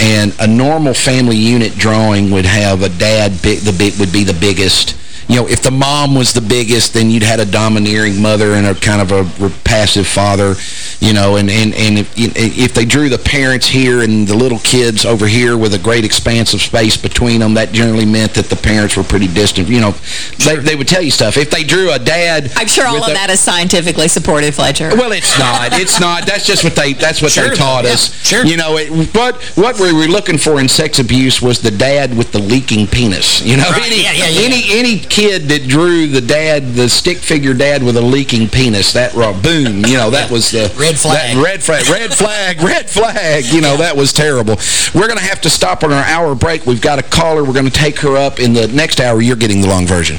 And a normal family unit drawing would have a dad, big, the big would be the biggest, you know, if the mom was the biggest, then you'd had a domineering mother and a kind of a passive father, you know, and, and, and if, if they drew the parents here and the little kids over here with a great expanse of space between them, that generally meant that the parents were pretty distant. You know, sure. they, they would tell you stuff. If they drew a dad... I'm sure all of a, that is scientifically supported, Fletcher. Well, it's not. It's not. That's just what they that's what sure, they taught yeah, us. Sure. You know, it, but what we were looking for in sex abuse was the dad with the leaking penis. You know, right. any, yeah, yeah, yeah. any any kid that drew the dad, the stick figure dad with a leaking penis, that uh, boom, you know, that was the red flag. red flag, red flag, red flag. You know, that was terrible. We're going to have to stop on our hour break. We've got a caller. We're going to take her up in the next hour. You're getting the long version.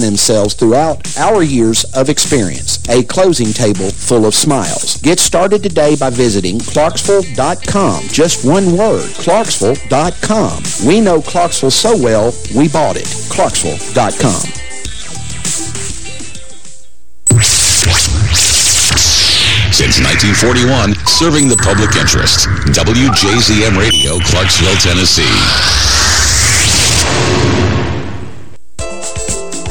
themselves throughout our years of experience. A closing table full of smiles. Get started today by visiting Clarksville.com. Just one word, Clarksville.com. We know Clarksville so well, we bought it. Clarksville.com. Since 1941, serving the public interest. WJZM Radio, Clarksville, Tennessee.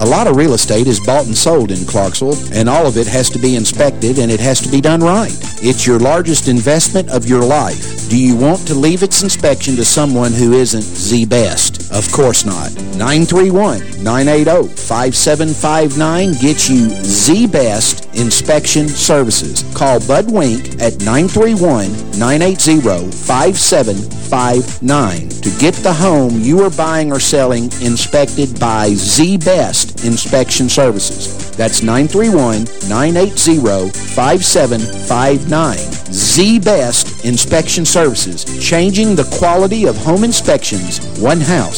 A lot of real estate is bought and sold in Clarksville, and all of it has to be inspected and it has to be done right. It's your largest investment of your life. Do you want to leave its inspection to someone who isn't the best? Of course not. 931-980-5759 gets you the best inspection services. Call Bud Wink at 931-980-5759 to get the home you are buying or selling inspected by the best inspection services. That's 931-980-5759. The Best Inspection Services, changing the quality of home inspections one house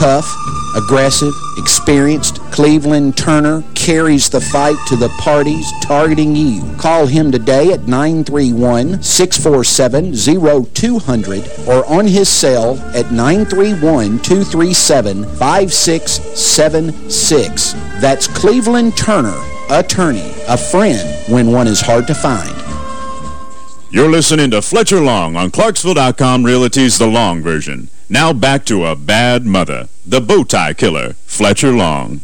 Tough, aggressive, experienced, Cleveland Turner carries the fight to the parties targeting you. Call him today at 931-647-0200 or on his cell at 931-237-5676. That's Cleveland Turner, attorney, a friend when one is hard to find. You're listening to Fletcher Long on Clarksville.com Realty's The Long Version. Now back to a bad mother, the Bowtie Killer, Fletcher Long.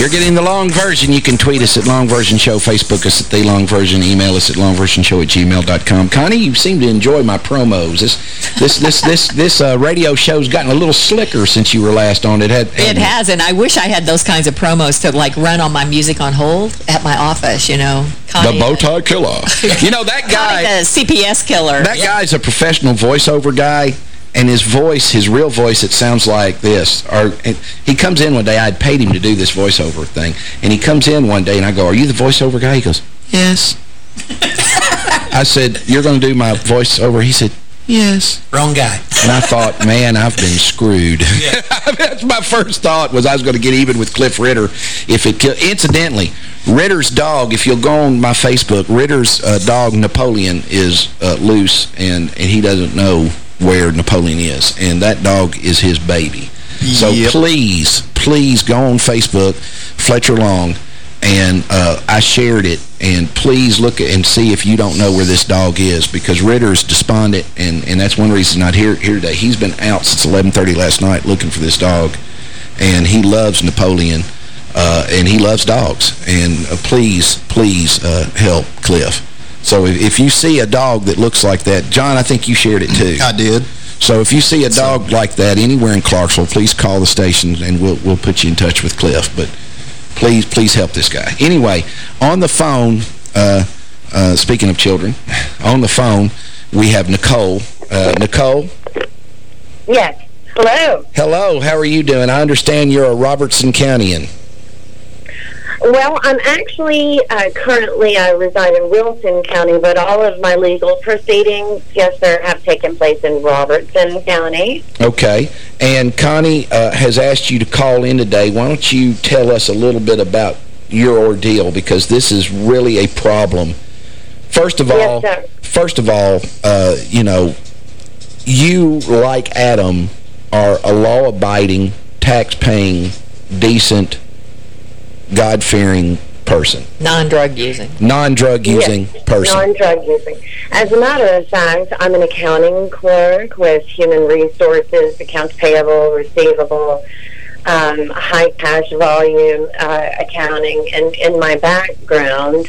You're getting the long version. You can tweet us at Long Version Show, Facebook us at The Long Version, email us at longversionshow at gmail.com. Connie, you seem to enjoy my promos. This this this this this uh, radio show's gotten a little slicker since you were last on it. Had, it has, and I wish I had those kinds of promos to like run on my music on hold at my office, you know. Connie, the Bowtie Killer. you know, that guy... Connie, the CPS killer. That yep. guy's a professional voiceover guy and his voice, his real voice, it sounds like this. Or He comes in one day, I'd paid him to do this voiceover thing, and he comes in one day, and I go, are you the voiceover guy? He goes, yes. I said, you're going to do my voiceover? He said, yes. Wrong guy. And I thought, man, I've been screwed. Yeah. That's my first thought was I was going to get even with Cliff Ritter if it killed. Incidentally, Ritter's dog, if you'll go on my Facebook, Ritter's uh, dog, Napoleon, is uh, loose, and, and he doesn't know where Napoleon is, and that dog is his baby. So Yep. please, please go on Facebook, Fletcher Long, and uh, I shared it, and please look at and see if you don't know where this dog is, because Ritter's despondent, and, and that's one reason he's not here, here today. He's been out since 11.30 last night looking for this dog, and he loves Napoleon, uh, and he loves dogs. And uh, please, please uh, help Cliff. So if, if you see a dog that looks like that, John, I think you shared it too. I did. So if you see a dog like that anywhere in Clarksville, please call the station and we'll we'll put you in touch with Cliff. But please, please help this guy. Anyway, on the phone, uh, uh, speaking of children, on the phone, we have Nicole. Uh, Nicole? Yes. Hello. Hello, how are you doing? I understand you're a Robertson Countyan. Well, I'm actually uh, currently I reside in Wilson County, but all of my legal proceedings, yes, sir, have taken place in Robertson County. Okay. And Connie uh, has asked you to call in today. Why don't you tell us a little bit about your ordeal, because this is really a problem. First of Yes, all, sir. first of all, uh, you know, you, like Adam, are a law-abiding, tax-paying, decent, God-fearing person. Non-drug using. Non-drug using Yes, person. Non-drug using. As a matter of fact, I'm an accounting clerk with human resources, accounts payable, receivable, um, high cash volume uh, accounting in, in my background.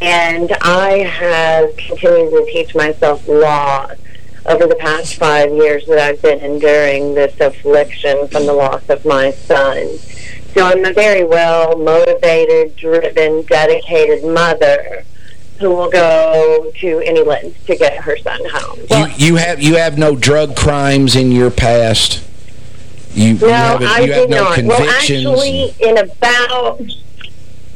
And I have continued to teach myself law over the past five years that I've been enduring this affliction from the loss of my son. So I'm a very well motivated, driven, dedicated mother who will go to any lengths to get her son home. you, you have you have no drug crimes in your past. You, you No, haven't- I you have did no not. Well, actually, in about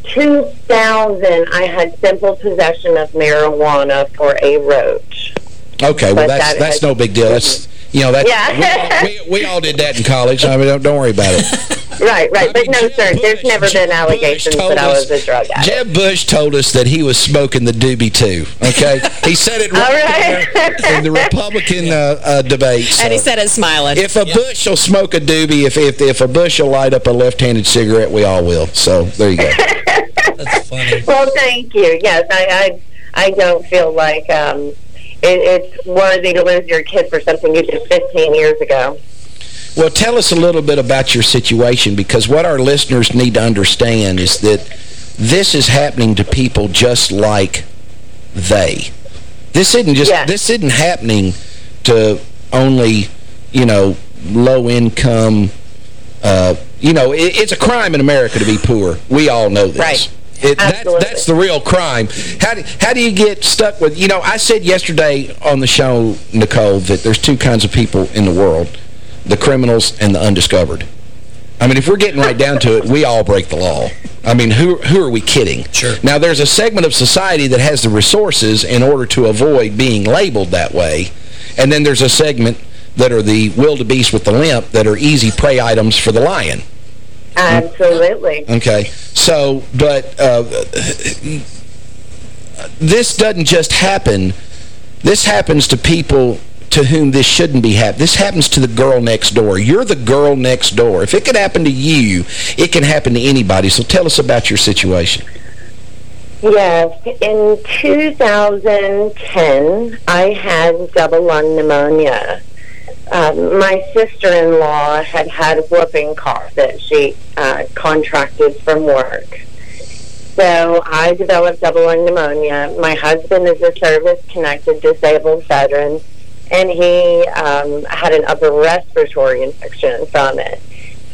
2000, I had simple possession of marijuana for a roach. Okay, well But that's that that's no big deal. That's you know that Yeah. we, all, we, we all did that in college. I mean, don't, don't worry about it. Right, right. But no, sir, there's never been allegations that I was a drug addict. Jeb Bush told us that he was smoking the doobie too. Okay, he said it right, All right. there in the Republican uh, uh, debate. so. And he said it smiling. If a Bush will smoke a doobie, if, if if a Bush will light up a left-handed cigarette, we all will. So there you go. That's funny. Well, thank you. Yes, I, I, I don't feel like um, it, it's worthy to lose your kid for something you did 15 years ago. Well, tell us a little bit about your situation, because what our listeners need to understand is that this is happening to people just like they. This isn't just Yes. this isn't happening to only, you know, low-income, uh, you know, it, it's a crime in America to be poor. We all know this. Right. It, that, that's the real crime. How do, how do you get stuck with, you know, I said yesterday on the show, Nicole, that there's two kinds of people in the world, the criminals and the undiscovered. I mean, if we're getting right down to it, we all break the law. I mean, who who are we kidding? Sure. Now, there's a segment of society that has the resources in order to avoid being labeled that way, and then there's a segment that are the wildebeest with the limp that are easy prey items for the lion. Absolutely. Okay. So, but uh, this doesn't just happen. This happens to people to whom this shouldn't be happening. This happens to the girl next door. You're the girl next door. If it could happen to you, it can happen to anybody. So tell us about your situation. Yes, in 2010, I had double lung pneumonia. Um, my sister-in-law had had a whooping cough that she uh, contracted from work. So I developed double lung pneumonia. My husband is a service-connected disabled veteran, and he um, had an upper respiratory infection from it.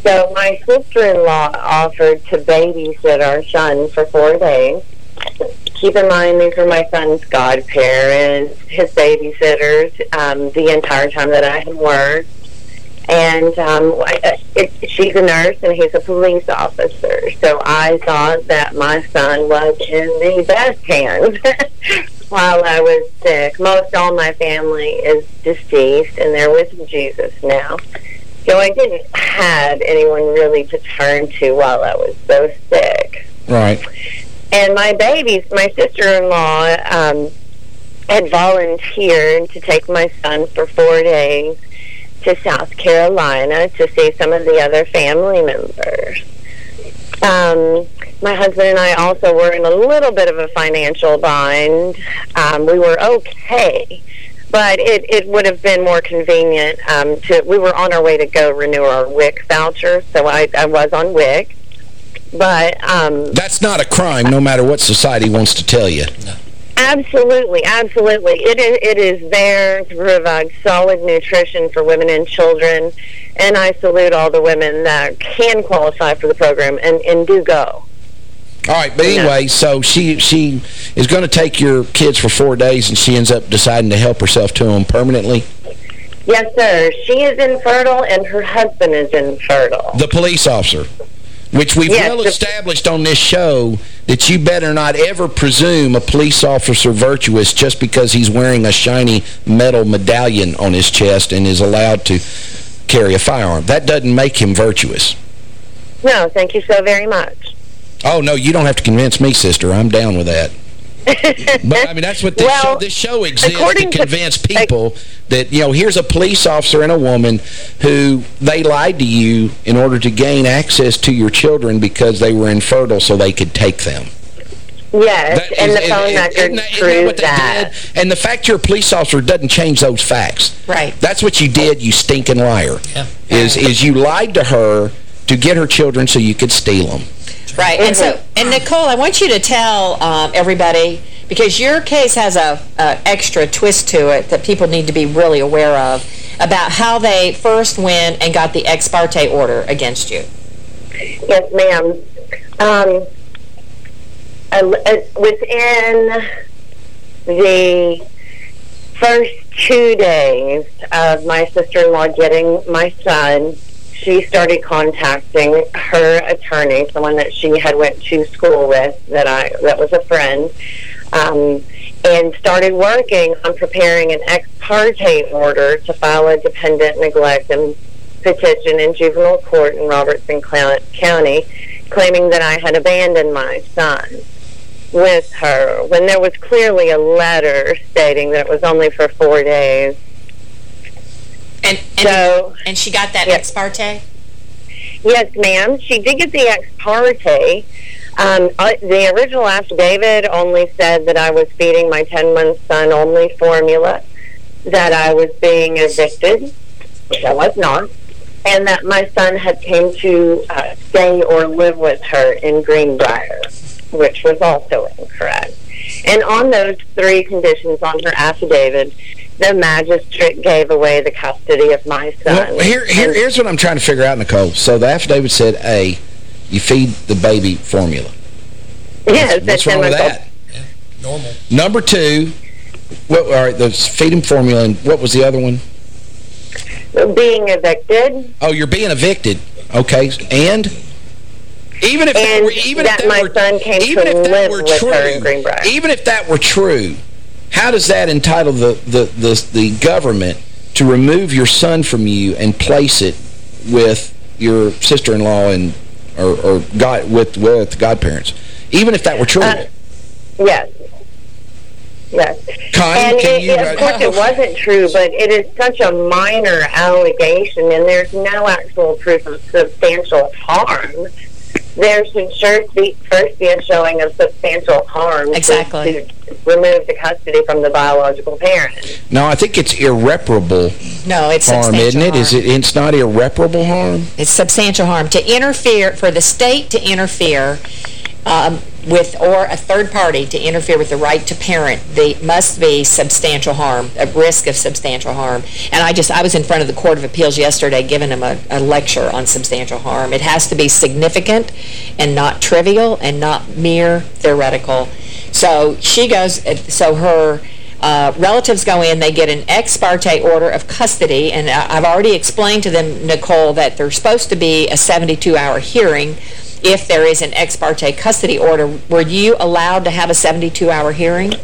So my sister-in-law offered to babysit our son for four days. Keep in mind, these were my son's godparents, his babysitters, um, the entire time that I had worked. And um, it, she's a nurse and he's a police officer. So I thought that my son was in the best hands while I was sick. Most all my family is deceased and they're with Jesus now. So I didn't have anyone really to turn to while I was so sick. Right. And my babies, my sister-in-law, um, had volunteered to take my son for four days to South Carolina to see some of the other family members. Um, my husband and I also were in a little bit of a financial bind. Um, we were okay, but it, it would have been more convenient um, to. We were on our way to go renew our WIC voucher, so I, I was on WIC. But um, That's not a crime, no matter what society wants to tell you. Absolutely, absolutely. It is, it is there to provide solid nutrition for women and children, and I salute all the women that can qualify for the program and, and do go. All right, but anyway, so she she is going to take your kids for four days, and she ends up deciding to help herself to them permanently. Yes, sir. She is infertile, and her husband is infertile. The police officer, which we've Yes, well established on this show that you better not ever presume a police officer virtuous just because he's wearing a shiny metal medallion on his chest and is allowed to carry a firearm. That doesn't make him virtuous. No, thank you so very much. Oh, no, you don't have to convince me, sister. I'm down with that. But, I mean, that's what this, Well, show, this show exists to according to- convince people that, you know, here's a police officer and a woman who they lied to you in order to gain access to your children because they were infertile so they could take them. Yes, That and is- the phone isn't that- records prove that. did? And the fact you're a police officer doesn't change those facts. Right. That's what you did, you stinking liar. Yeah. Is, is you lied to her to get her children so you could steal them. Right, and so, and Nicole, I want you to tell um, everybody, because your case has a, a extra twist to it that people need to be really aware of, about how they first went and got the ex parte order against you. Yes, ma'am. Um, within the first two days of my sister-in-law getting my son, she started contacting her attorney, someone that she had went to school with, that I that was a friend, um, and started working on preparing an ex parte order to file a dependent neglect and petition in juvenile court in Robertson County, claiming that I had abandoned my son with her when there was clearly a letter stating that it was only for four days. And, and, So- and she got that ex parte? Yes, ma'am. She did get the ex parte. Um, uh, the original affidavit only said that I was feeding my 10-month son only formula, that I was being evicted, which I was not, and that my son had came to uh, stay or live with her in Greenbrier, which was also incorrect. And on those three conditions on her affidavit, the magistrate gave away the custody of my son. Well, here, here, here's what I'm trying to figure out, Nicole. So the affidavit said, A, you feed the baby formula. Yes, What's that's wrong with chemical. that? Normal. Number two, what, all right, the feed him formula, and what was the other one? being evicted. Oh, you're being evicted. Okay, and even if that were, even that if that my were, son came even to if that live were with true, her in Greenbrier. even if that were true, how does that entitle the the the, the government to remove your son from you and place it with your sister-in-law and or, or God with with godparents? Even if that were true. Uh, Yes. Yes. Connie, and can it, you, it- uh, of course it wasn't true, but it is such a minor allegation, and there's no actual proof of substantial harm. There should sure be, first be a showing of substantial harm to- Exactly. to, remove the custody from the biological parent. No, I think it's irreparable No, it's harm, substantial isn't it? Is harm. it? It's not irreparable harm. It's substantial harm. To interfere, for the state to interfere um, with, or a third party to interfere with the right to parent, they must be substantial harm, a risk of substantial harm. And I just, I was in front of the Court of Appeals yesterday giving them a, a lecture on substantial harm. It has to be significant and not trivial and not mere theoretical. So she goes, so her uh, relatives go in, they get an ex parte order of custody, and I've already explained to them, Nicole, that there's supposed to be a 72-hour hearing if there is an ex parte custody order. Were you allowed to have a 72-hour hearing?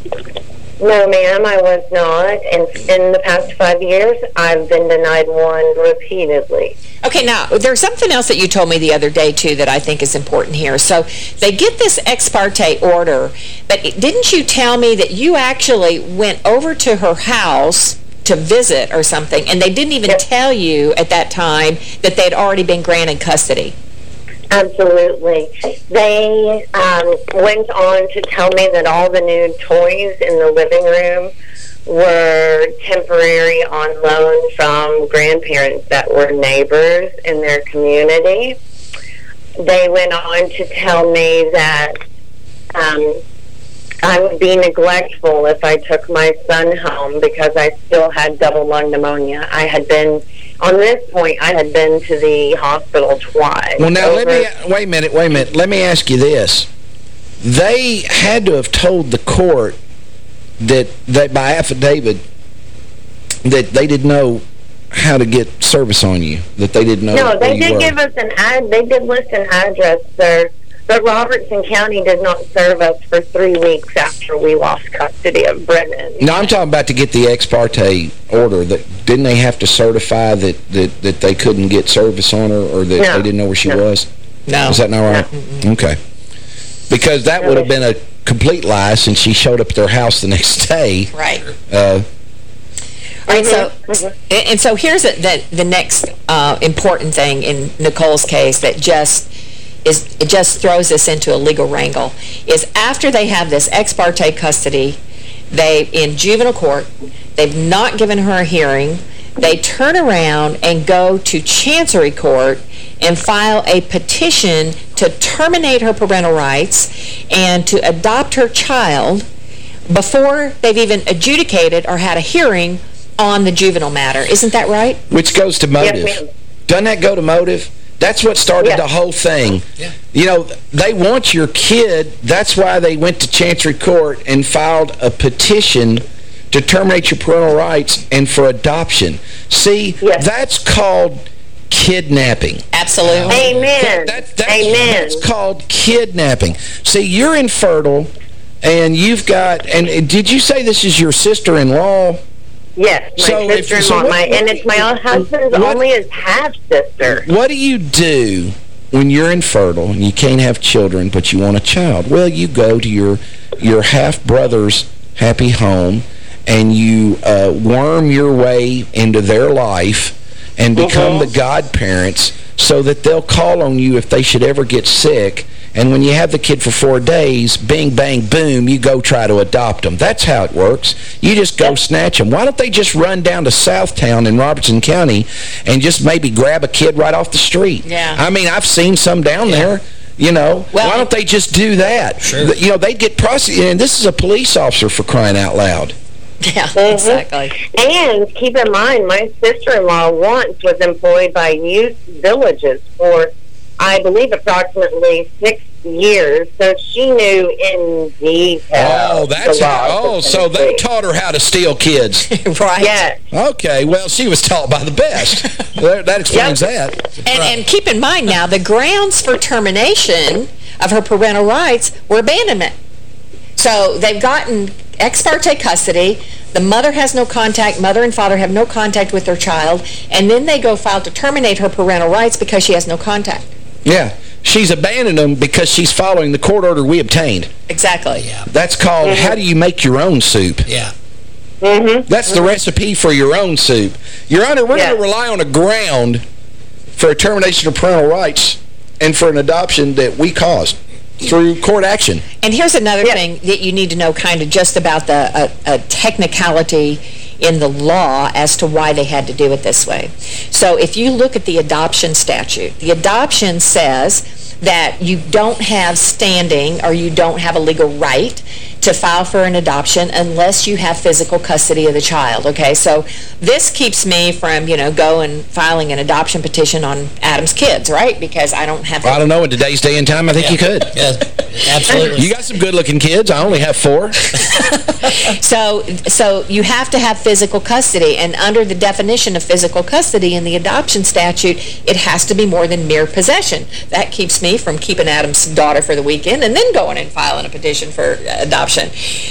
No, ma'am, I was not. And in the past five years, I've been denied one repeatedly. Okay, now, there's something else that you told me the other day, too, that I think is important here. So they get this ex parte order, but didn't you tell me that you actually went over to her house to visit or something, and they didn't even tell you at that time that they'd already been granted custody? Absolutely. They um, went on to tell me that all the new toys in the living room were temporary on loan from grandparents that were neighbors in their community. They went on to tell me that um, I would be neglectful if I took my son home because I still had double lung pneumonia. I had been on this point, I had been to the hospital twice. Well, now, let me, wait a minute, wait a minute. Let me ask you this. They had to have told the court that, that by affidavit that they didn't know how to get service on you, that they didn't know No, they did give us an ad. They did list an address, sir. But Robertson County did not serve us for three weeks after we lost custody of Brennan. No, I'm talking about to get the ex parte order. That Didn't they have to certify that, that, that they couldn't get service on her or that No. they didn't know where she No. was? No. Is that not right? Okay. Because that would have been a complete lie since she showed up at their house the next day. Right. Uh, All right, so and and so here's the the, the next uh, important thing in Nicole's case that just is it just throws us into a legal wrangle is after they have this ex parte custody, they in juvenile court, they've not given her a hearing. They turn around and go to Chancery Court and file a petition to terminate her parental rights and to adopt her child before they've even adjudicated or had a hearing on the juvenile matter. Isn't that right? Which goes to motive. ma'am. Doesn't that go to motive? That's what started Yes. the whole thing. Yeah. You know, they want your kid. That's why they went to Chancery Court and filed a petition to terminate your parental rights and for adoption. See, that's called kidnapping. Absolutely. Amen. That, that's, Amen. That's called kidnapping. See, you're infertile, and you've got... And did you say this is your sister-in-law? Yes, my So sister-in-law, so my, and it's my husband's what- only his half-sister. What do you do when you're infertile and you can't have children, but you want a child? Well, you go to your your half-brother's happy home, and you uh, worm your way into their life and become the godparents so that they'll call on you if they should ever get sick. And when you have the kid for four days, bing, bang, boom, you go try to adopt them. That's how it works. You just go snatch them. Why don't they just run down to Southtown in Robertson County and just maybe grab a kid right off the street? Yeah. I mean, I've seen some down there. You know, well, why don't they just do that? Sure. You know, they'd get prosecuted. And this is a police officer for crying out loud. Yeah, mm-hmm. exactly. And keep in mind, my sister-in-law once was employed by youth villages for, I believe, approximately six years. So she knew in detail. Oh, that's the how. Oh, so they taught her how to steal kids. right. Yes. Okay, well, she was taught by the best. that, that explains that. And, and keep in mind now, the grounds for termination of her parental rights were abandonment. So they've gotten ex parte custody. The mother has no contact. Mother and father have no contact with their child. And then they go file to terminate her parental rights because she has no contact. Yeah. She's abandoned them because she's following the court order we obtained. Exactly. Yeah. That's called Mhm. how do you make your own soup? Yeah. Mm-hmm. That's the recipe for your own soup. Your Honor, we're going to rely on a ground for a termination of parental rights and for an adoption that we caused through court action. And here's another thing that you need to know kind of just about the uh, uh, technicality in the law as to why they had to do it this way. So if you look at the adoption statute, the adoption says that you don't have standing or you don't have a legal right to file for an adoption unless you have physical custody of the child, okay? So this keeps me from, you know, going filing an adoption petition on Adam's kids, right? Because I don't have... I don't know, in today's day and time, I think you could. Yeah. Absolutely. You got some good-looking kids. I only have four. so, so you have to have physical custody, and under the definition of physical custody in the adoption statute, it has to be more than mere possession. That keeps me from keeping Adam's daughter for the weekend and then going and filing a petition for adoption.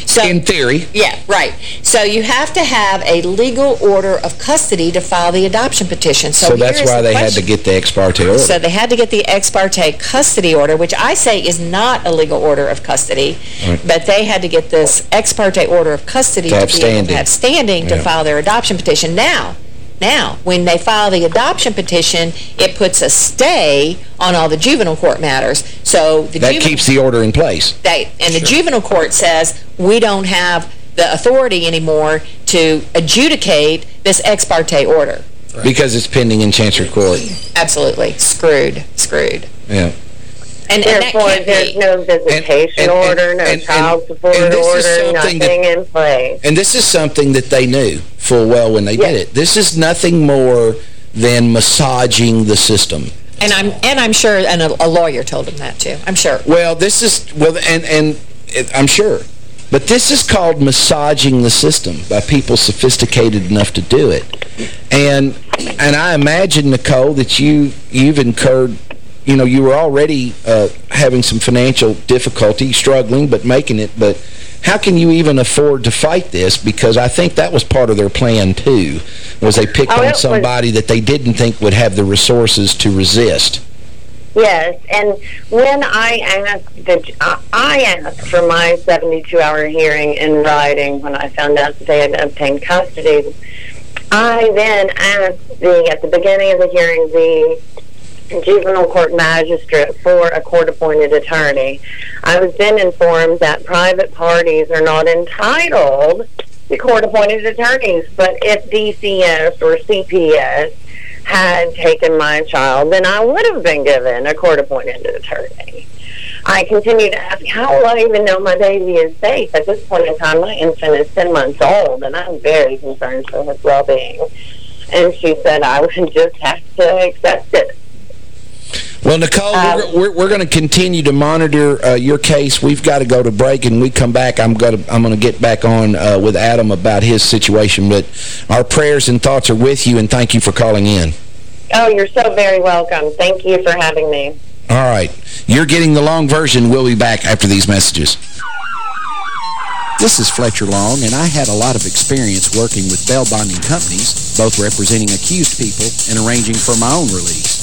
So, In theory. Yeah, right. So you have to have a legal order of custody to file the adoption petition. So, So, that's why the they had to get the ex parte order. So they had to get the ex parte custody order, which I say is not a legal order of custody, Right. but they had to get this ex parte order of custody To have be able standing. to have standing to file their adoption petition. Now, now, when they file the adoption petition, it puts a stay on all the juvenile court matters. So the that keeps the order in place. they, and the juvenile court says, we don't have the authority anymore to adjudicate this ex parte order. Because it's pending in Chancery Court. Absolutely. Screwed. Screwed. Yeah. And, and that Therefore, can't there's be. no visitation and- and- order, no and- child support and this is order, something nothing that- in place. And this is something that they knew full well when they did it. This is nothing more than massaging the system. And I'm and I'm sure, and a, a lawyer told him that too. I'm sure. Well, this is, well, and, and it, I'm sure. But this is called massaging the system by people sophisticated enough to do it. And and I imagine, Nicole, that you, you've incurred, you know, you were already uh, having some financial difficulty, struggling, but making it. But how can you even afford to fight this? Because I think that was part of their plan, too, was they picked Oh, on was- somebody that they didn't think would have the resources to resist. Yes, and when I asked the, uh, I asked for my 72-hour hearing in writing when I found out that they had obtained custody. I then asked the at the beginning of the hearing the juvenile court magistrate for a court-appointed attorney. I was then informed that private parties are not entitled to court-appointed attorneys, but if DCS or CPS had taken my child, then I would have been given a court-appointed attorney. I continued to ask, how will I even know my baby is safe? At this point in time, my infant is 10 months old, and I'm very concerned for his well-being. And she said I would just have to accept it. Well, Nicole, we're, we're, we're going to continue to monitor uh, your case. We've got to go to break, and we come back. I'm going to I'm going to get back on uh, with Adam about his situation. But our prayers and thoughts are with you, and thank you for calling in. Oh, you're so very welcome. Thank you for having me. All right. You're getting the long version. We'll be back after these messages. This is Fletcher Long, and I had a lot of experience working with bail bonding companies, both representing accused people and arranging for my own release.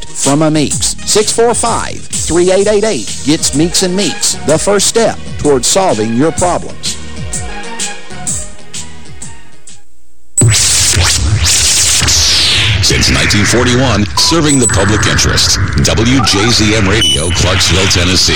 from a Meeks. 645-3888 gets Meeks & Meeks, the first step towards solving your problems. Since 1941, serving the public interest. WJZM Radio, Clarksville, Tennessee.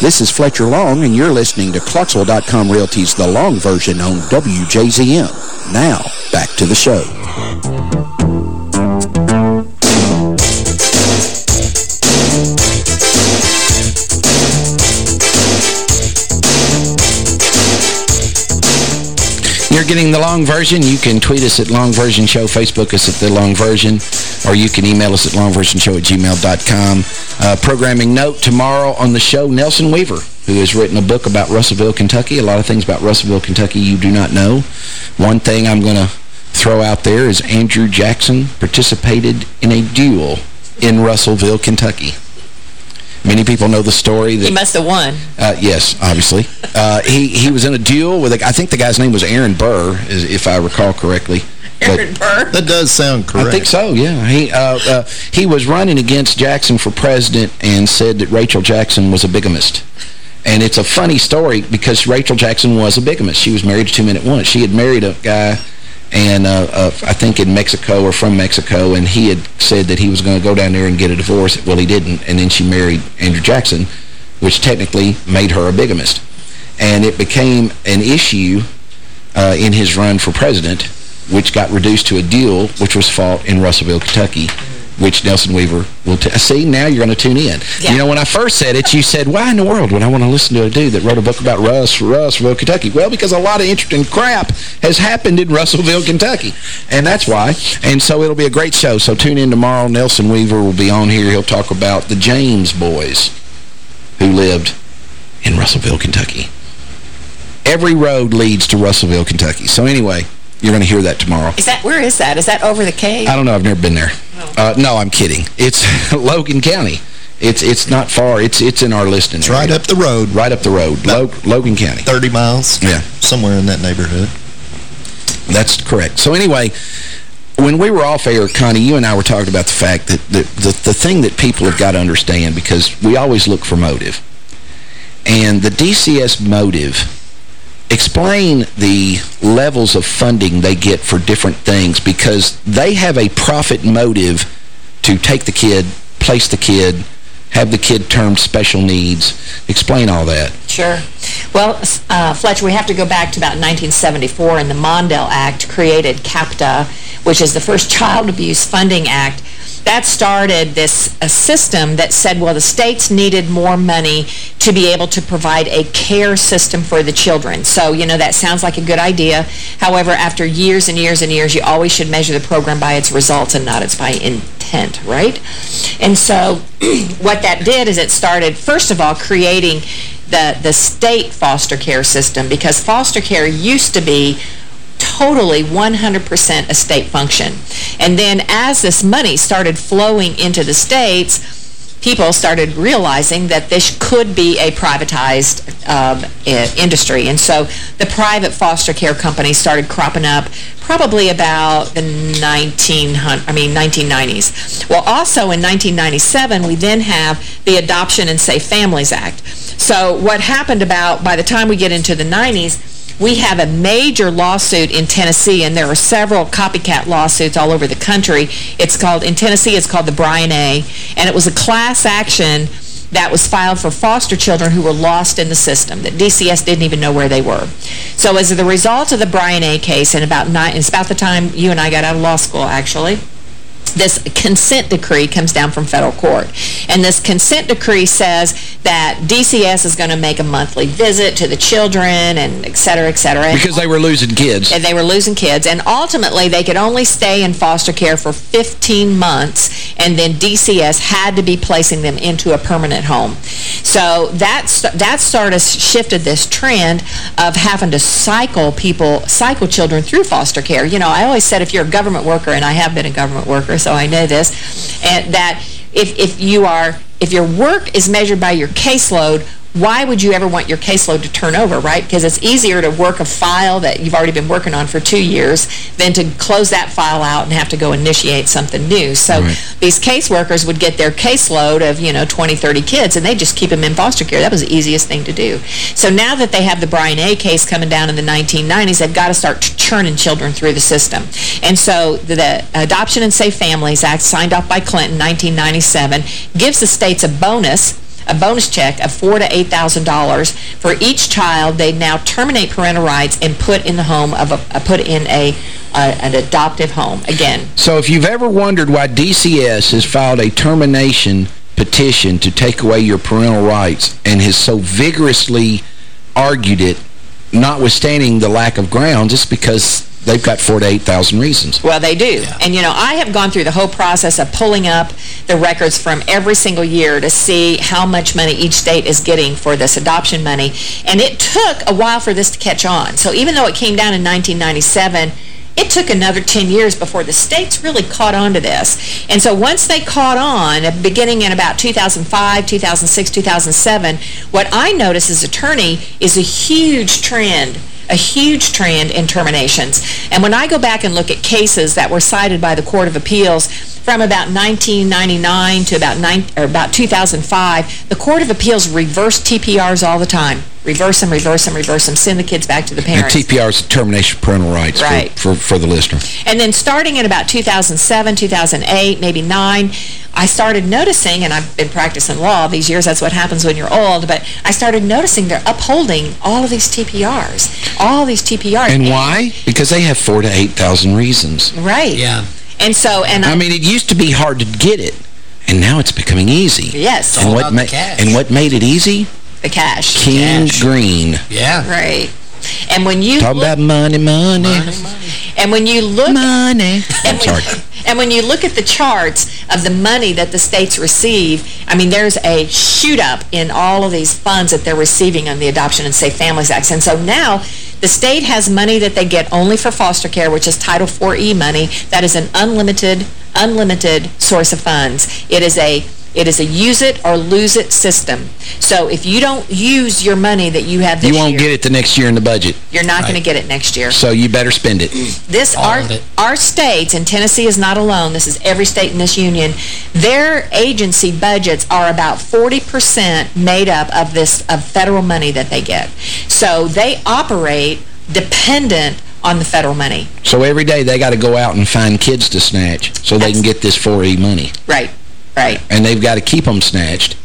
This is Fletcher Long, and you're listening to Clarksville.com Realty's The Long Version on WJZM. Now, back to the show. Getting the long version. You can tweet us at Long Version Show, Facebook us at The Long Version, or you can email us at longversionshow at gmail.com. Uh, programming note, tomorrow on the show, Nelson Weaver, who has written a book about Russellville, Kentucky. A lot of things about Russellville, Kentucky you do not know. One thing I'm going to throw out there is Andrew Jackson participated in a duel in Russellville, Kentucky. Many people know the story. That, He must have won. uh, yes, obviously. Uh, he he was in a duel with, a, I think the guy's name was Aaron Burr, if I recall correctly. Aaron Burr? That does sound correct. I think so, yeah. He uh, uh, he was running against Jackson for president and said that Rachel Jackson was a bigamist. And it's a funny story because Rachel Jackson was a bigamist. She was married to two men at once. She had married a guy, and uh, uh, I think in Mexico or from Mexico, and he had said that he was going to go down there and get a divorce. Well, he didn't, and then she married Andrew Jackson, which technically made her a bigamist. And it became an issue uh, in his run for president, which got reduced to a deal, which was fought in Russellville, Kentucky, which Nelson Weaver will see. Now you're going to tune in. You know, when I first said it, you said, why in the world would I want to listen to a dude that wrote a book about Russ, Russellville, Kentucky? Well, because a lot of interesting crap has happened in Russellville, Kentucky. And that's why. And so it'll be a great show. So tune in tomorrow. Nelson Weaver will be on here. He'll talk about the James boys who lived in Russellville, Kentucky. Every road leads to Russellville, Kentucky. So anyway, you're going to hear that tomorrow. Is that, where is that? Is that over the cave? I don't know. I've never been there. Uh, no, I'm kidding. It's Logan County. It's it's not far. It's it's in our listing. It's right up the road. Right up the road. Lo Logan County. 30 miles? Yeah. Somewhere in that neighborhood. That's correct. So anyway, when we were off air, Connie, you and I were talking about the fact that the, the, the thing that people have got to understand, because we always look for motive, and the DCS motive, explain the levels of funding they get for different things, because they have a profit motive to take the kid, place the kid, have the kid termed special needs. Explain all that. Sure. Well, uh, Fletcher, we have to go back to about 1974, and the Mondale Act created CAPTA, which is the first Child Abuse Funding Act. That started this a system that said, well, the states needed more money to be able to provide a care system for the children. So, you know, that sounds like a good idea. However, after years and years and years, you always should measure the program by its results and not its by intent, right? And so what that did is it started, first of all, creating the, the state foster care system because foster care used to be totally 100% a state function. And then as this money started flowing into the states, people started realizing that this could be a privatized um, industry. And so the private foster care companies started cropping up probably about the 1900, I mean 1990s. Well, also in 1997, we then have the Adoption and Safe Families Act. So what happened about, by the time we get into the 90s, we have a major lawsuit in Tennessee, and there are several copycat lawsuits all over the country. It's called, in Tennessee, it's called the Brian A., and it was a class action that was filed for foster children who were lost in the system, that DCS didn't even know where they were. So as a result of the Brian A. case, and about nine, it's about the time you and I got out of law school, actually, this consent decree comes down from federal court. And this consent decree says that DCS is going to make a monthly visit to the children and et cetera, et cetera. Because they were losing kids. and they were losing kids. And ultimately, they could only stay in foster care for 15 months, and then DCS had to be placing them into a permanent home. So that, st- that sort of shifted this trend of having to cycle people, cycle children through foster care. You know, I always said if you're a government worker, and I have been a government worker, so I know this, and that if, if you are, if your work is measured by your caseload, why would you ever want your caseload to turn over, right? Because it's easier to work a file that you've already been working on for two years than to close that file out and have to go initiate something new. So these caseworkers would get their caseload of, you know, 20, 30 kids, and they just keep them in foster care. That was the easiest thing to do. So now that they have the Brian A. case coming down in the 1990s, they've got to start churning children through the system. And so the, the Adoption and Safe Families Act, signed off by Clinton, in 1997, gives the states a bonus a bonus check of four to eight thousand dollars for each child. They now terminate parental rights and put in the home of a put in a uh, an adoptive home again. So if you've ever wondered why DCS has filed a termination petition to take away your parental rights and has so vigorously argued it, notwithstanding the lack of grounds, it's because they've got four to 8,000 reasons. Well, they do. And, you know, I have gone through the whole process of pulling up the records from every single year to see how much money each state is getting for this adoption money. And it took a while for this to catch on. So even though it came down in 1997, it took another 10 years before the states really caught on to this. And so once they caught on, beginning in about 2005, 2006, 2007, what I noticed as attorney is a huge trend a huge trend in terminations. And when I go back and look at cases that were cited by the Court of Appeals from about 1999 to about, nine, or about 2005, the Court of Appeals reversed TPRs all the time. Reverse them, reverse them, reverse them, send the kids back to the And parents. TPR is termination of parental rights Right. for, for, for the listener. And then starting in about 2007, 2008, maybe 9, I started noticing, and I've been practicing law these years, that's what happens when you're old, but I started noticing they're upholding all of these TPRs, all these TPRs. And why? Because they have four to 8,000 reasons. Right. Yeah. And so, and I mean, it used to be hard to get it, and now it's becoming easy. Yes. And what, about ma cash. and what made it easy? the cash. King Green. Yeah. Right. And when you Talking look, about money, money. and when you look money. and when, and when you look at the charts of the money that the states receive, I mean, there's a shoot up in all of these funds that they're receiving on the Adoption and Safe Families Act. And so now the state has money that they get only for foster care, which is Title 4E money. That is an unlimited, unlimited source of funds. It is a it is a use it or lose it system. So if you don't use your money that you have this You won't year, get it the next year in the budget. you're not going to get it next year. So you better spend it. This our our states and Tennessee is not alone. This is every state in this union. Their agency budgets are about 40% made up of this of federal money that they get. So they operate dependent on the federal money. So every day they got to go out and find kids to snatch so they can get this 4E money. Right. Right. And they've got to keep them snatched.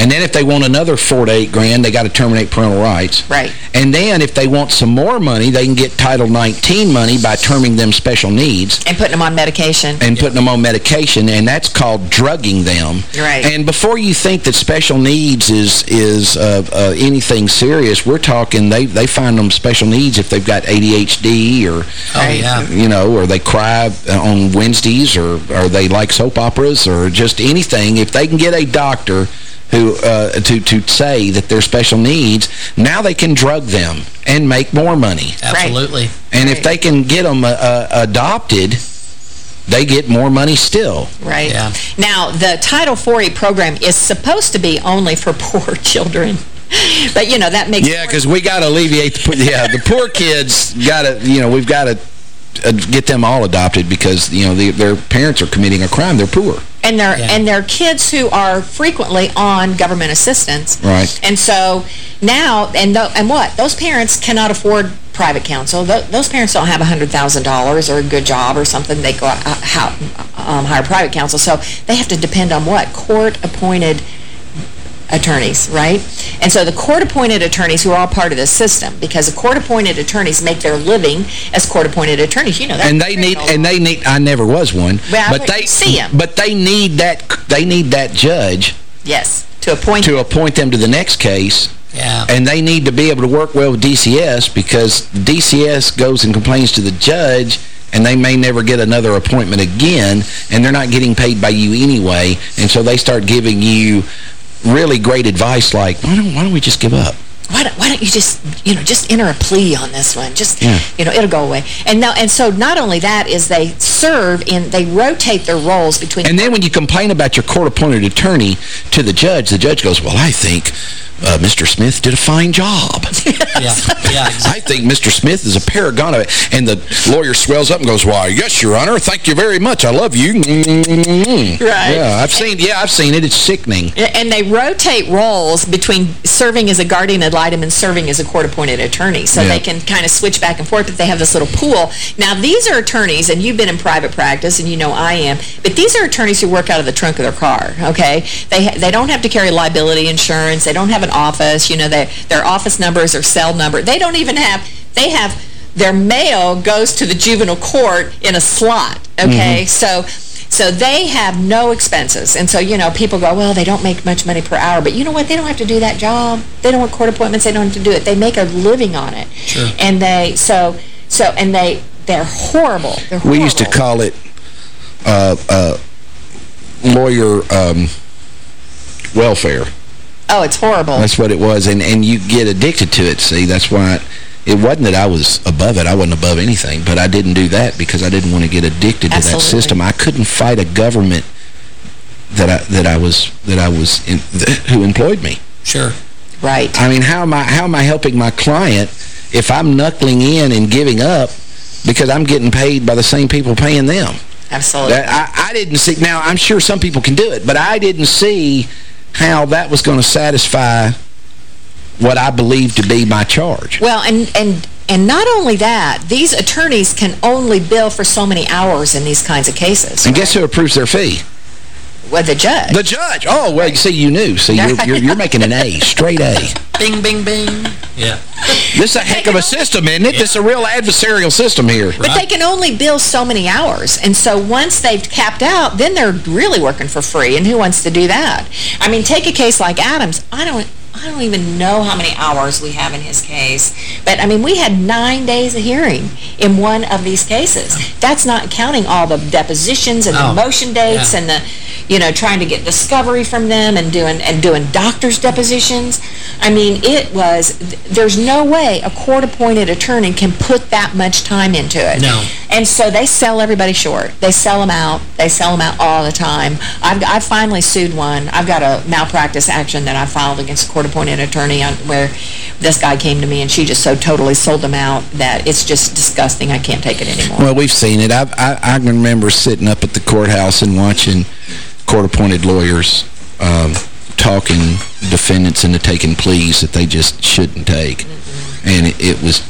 And then if they want another four to eight grand, they got to terminate parental rights. Right. And then if they want some more money, they can get Title 19 money by terming them special needs. And putting them on medication. And putting them on medication, and that's called drugging them. Right. And before you think that special needs is is uh, uh, anything serious, we're talking they they find them special needs if they've got ADHD or Oh, yeah. you know, or they cry on Wednesdays or or they like soap operas or just anything. If they can get a doctor who uh, to to say that they're special needs, now they can drug them and make more money. Absolutely. And if they can get them uh, uh, adopted, they get more money still. Right. Yeah. Now, the Title 4E program is supposed to be only for poor children. But, you know, that makes... Yeah, because we got to alleviate the poor, yeah the poor kids. Got to you know we've got to uh, get them all adopted because you know the, their parents are committing a crime. They're poor. And they're, and they're kids who are frequently on government assistance. Right. And so now, and, and what? Those parents cannot afford private counsel. Th those parents don't have a $100,000 or a good job or something. They go out, out um, hire private counsel. So they have to depend on what? Court-appointed attorneys, right? And so the court-appointed attorneys who are all part of the system, because the court-appointed attorneys make their living as court-appointed attorneys. You know that. and they need and they need I never was one Well, but but they see them. but they need that they need that judge Yes, to appoint to appoint them to the next case Yeah. and they need to be able to work well with DCS because DCS goes and complains to the judge and they may never get another appointment again and they're not getting paid by you anyway and so they start giving you really great advice like why don't why don't we just give up why don't, why don't you just, you know, just enter a plea on this one? Just, Yeah. you know, it'll go away. And now, and so not only that is they serve in, they rotate their roles between. And then when you complain about your court-appointed attorney to the judge, the judge goes, well, I think uh, Mr. Smith did a fine job. yeah, yeah, I think Mr. Smith is a paragon of it. And the lawyer swells up and goes, why, yes, Your Honor, thank you very much. I love you. Right. Yeah, I've seen, yeah, I've seen it. It's sickening. And they rotate roles between serving as a guardian ad litem and serving as a court-appointed attorney. So Yeah. they can kind of switch back and forth, but they have this little pool. Now, these are attorneys, and you've been in private practice, and you know I am, but these are attorneys who work out of the trunk of their car, okay? They ha they don't have to carry liability insurance. They don't have an office. You know, they, their office numbers or cell number. They don't even have, they have, their mail goes to the juvenile court in a slot, okay? Mhm. So so they have no expenses. And so, you know, people go, well, they don't make much money per hour. But you know what? They don't have to do that job. They don't want court appointments. They don't have to do it. They make a living on it. Sure. And they, so, so, and they, they're horrible. They're horrible. We used to call it uh, uh, lawyer um, welfare. Oh, it's horrible. That's what it was. And, and you get addicted to it, see. That's why it wasn't that I was above it. I wasn't above anything. But I didn't do that because I didn't want to get addicted to that system. I couldn't fight a government that I that I was that I was in, who employed me. Sure. Right. I mean, how am I how am I helping my client if I'm knuckling in and giving up because I'm getting paid by the same people paying them? Absolutely. That, I, I didn't see. Now, I'm sure some people can do it, but I didn't see how that was going to satisfy what I believe to be my charge. Well, and, and, and not only that, these attorneys can only bill for so many hours in these kinds of cases. And guess who approves their fee? Well, the judge. The judge. Oh, well, you see, you knew. See, you're, you're, you're making an A, straight A. Bing, bing, bing. Yeah. This is a heck of a system, isn't it? This is a real adversarial system here. But they can only bill so many hours. And so once they've capped out, then they're really working for free. And who wants to do that? I mean, take a case like Adams. I don't I don't even know how many hours we have in his case. But, I mean, we had nine days of hearing in one of these cases. That's not counting all the depositions and Oh, the motion dates yeah. and the, you know, trying to get discovery from them and doing and doing doctor's depositions. I mean, it was, there's no way a court-appointed attorney can put that much time into it. No. And so they sell everybody short. They sell them out. They sell them out all the time. I've, I've finally sued one. I've got a malpractice action that I filed against a court-appointed attorney on, where this guy came to me and she just so totally sold them out that it's just disgusting. I can't take it anymore. Well, we've seen it. I've, I, I remember sitting up at the courthouse and watching court-appointed lawyers um, talking defendants into taking pleas that they just shouldn't take. And it, it was...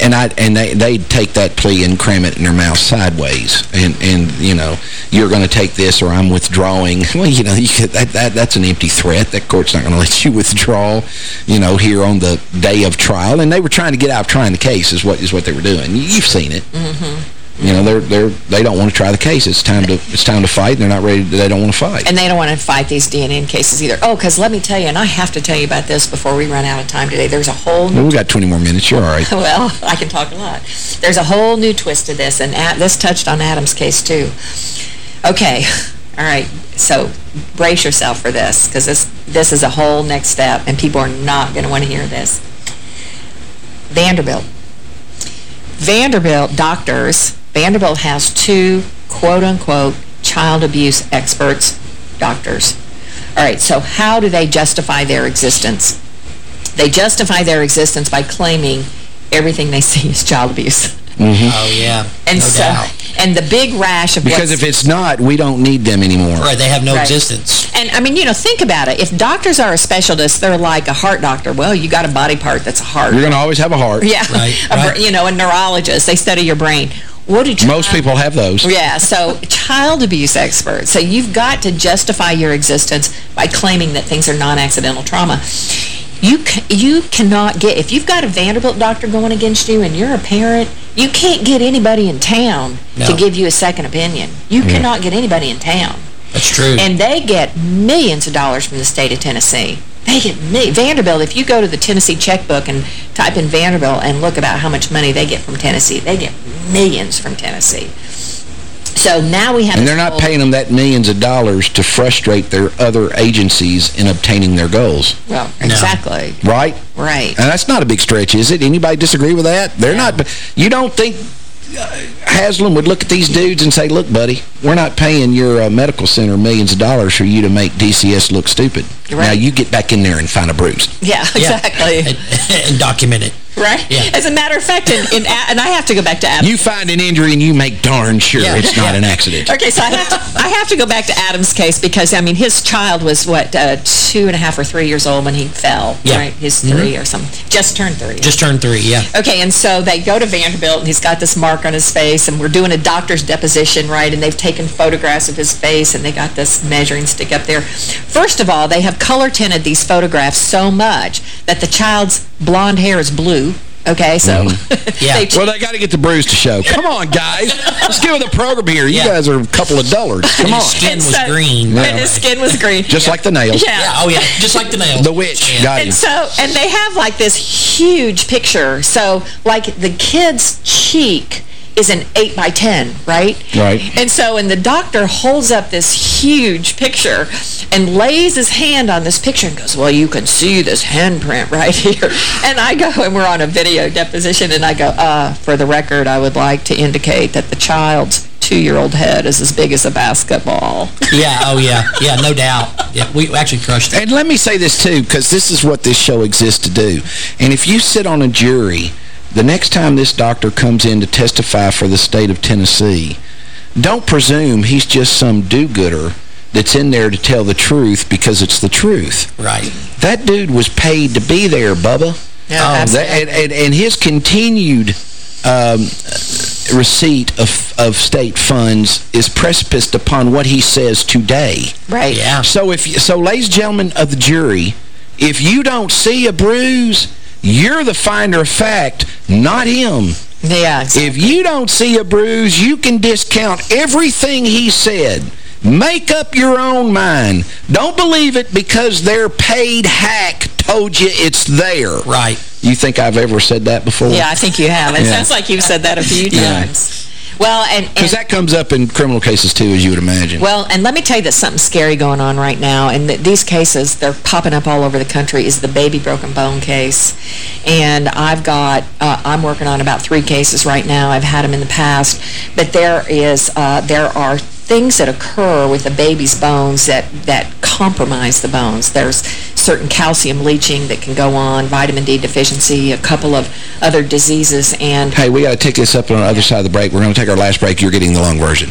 And I and they they'd take that plea and cram it in their mouth sideways, and and you know you're going to take this or I'm withdrawing. Well, you know you could, that that that's an empty threat. That court's not going to let you withdraw, you know, here on the day of trial. And they were trying to get out of trying the case is what is what they were doing. You- You've seen it. Mm-hmm. You know, they're they're they don't want to try the case. It's time to it's time to fight. And they're not ready. They don't want to fight. And they don't want to fight these DNA cases either. Oh, because let me tell you, and I have to tell you about this before we run out of time today. There's a whole Well, new... we got 20 more minutes. You're all right. Well, I can talk a lot. There's a whole new twist to this, and Ad- this touched on Adam's case, too. Okay. All right. So brace yourself for this, because this, this is a whole next step, and people are not going to want to hear this. Vanderbilt. Vanderbilt doctors, Vanderbilt has two quote-unquote child abuse experts, doctors. All right, so how do they justify their existence? They justify their existence by claiming everything they see is child abuse. Mm-hmm. Oh, yeah. And no so, doubt. and the big rash of Because if it's not, we don't need them anymore. Right, they have no Right. existence. And, I mean, you know, think about it. If doctors are a specialist, they're like a heart doctor. Well, you got a body part that's a heart. You're going to always have a heart. Yeah. Right, A right. You know, a neurologist. They study your brain. What do Most people have those. Yeah, so child abuse experts. So you've got to justify your existence by claiming that things are non-accidental trauma. You you cannot get, if you've got a Vanderbilt doctor going against you and you're a parent, you can't get anybody in town to give you a second opinion. You cannot get anybody in town. That's true. And they get millions of dollars from the state of Tennessee. They get me Vanderbilt, if you go to the Tennessee checkbook and type in Vanderbilt and look about how much money they get from Tennessee, they get millions from Tennessee. So now we have... And they're not paying them that millions of dollars to frustrate their other agencies in obtaining their goals. Well, exactly. Right? Right. And that's not a big stretch, is it? Anybody disagree with that? They're not. You don't think Haslam would look at these dudes and say, look, buddy, we're not paying your uh, medical center millions of dollars for you to make DCS look stupid. Now you get back in there and find a bruise. Yeah, exactly. and, and document it. Right? Yeah. As a matter of fact, in, in, A- and I have to go back to Adam. You find an injury and you make darn sure Yeah. it's not Yeah. an accident. Okay, so I have to I have to go back to Adam's case because I mean his child was what uh, two and a half or three years old when he fell. Yeah. Right, his Mhm. 3 or something. Just turned three. Just turned three, yeah. Okay, and so they go to Vanderbilt, and he's got this mark on his face, and we're doing a doctor's deposition, right? And they've taken photographs of his face, and they got this measuring stick up there. First of all, they have color-tinted these photographs so much that the child's blonde hair is blue. Okay, so... Yeah. they Well, they got to get the bruise to show. Come on, guys. Let's give it the program here. You Yeah. guys are a couple of dullards. Come And on. his skin And was so- green. And his skin was green. Just like the nails. Yeah. Yeah, oh yeah, just like the nails. The witch. Got him. And so, and they have like this huge picture. So, like the kid's cheek is an 8 by 10, right? Right. And so, and the doctor holds up this huge picture and lays his hand on this picture and goes, well, you can see this handprint right here. And I go, and we're on a video deposition, and I go, uh, for the record, I would like to indicate that the child's two-year-old head is as big as a basketball. Yeah, oh yeah, yeah, no doubt. Yeah, we actually crushed it. And let me say this, too, because this is what this show exists to do. And if you sit on a jury, the next time this doctor comes in to testify for the state of Tennessee, don't presume he's just some do-gooder that's in there to tell the truth because it's the truth. Right. That dude was paid to be there, Bubba. Yeah, Oh, absolutely. that- and, and, and his continued um, receipt of, of state funds is precipiced upon what he says today. Right. Yeah. So, if you, so ladies and gentlemen of the jury, if you don't see a bruise, you're the finder of fact, not him. Yeah. If you don't see a bruise, you can discount everything he said. Make up your own mind. Don't believe it because their paid hack told you it's there. Right. You think I've ever said that before? Yeah, I think you have. It Yeah. sounds like you've said that a few Yeah. Well, and, and Because that comes up in criminal cases, too, as you would imagine. well, and let me tell you that something scary going on right now, and th these cases, they're popping up all over the country, is the baby broken bone case. And I've got, uh, I'm working on about three cases right now. I've had them in the past. But there is, uh, there are things that occur with a baby's bones that, that compromise the bones. There's certain calcium leaching that can go on, vitamin D deficiency, a couple of other diseases, and Hey, we got to take this up on the other side of the break. We're going to take our last break. You're getting the long version.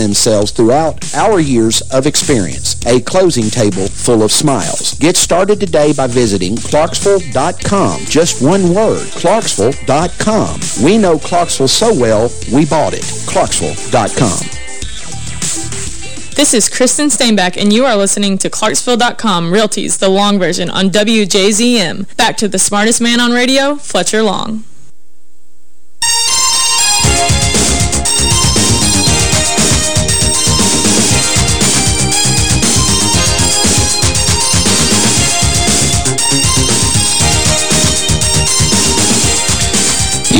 themselves throughout our years of experience. A closing table full of smiles. Get started today by visiting Clarksville.com. Just one word, Clarksville.com. We know Clarksville so well, we bought it. Clarksville.com. This is Kristen Steinbeck, and you are listening to Clarksville.com Realties, the long version on WJZM. Back to the smartest man on radio, Fletcher Long.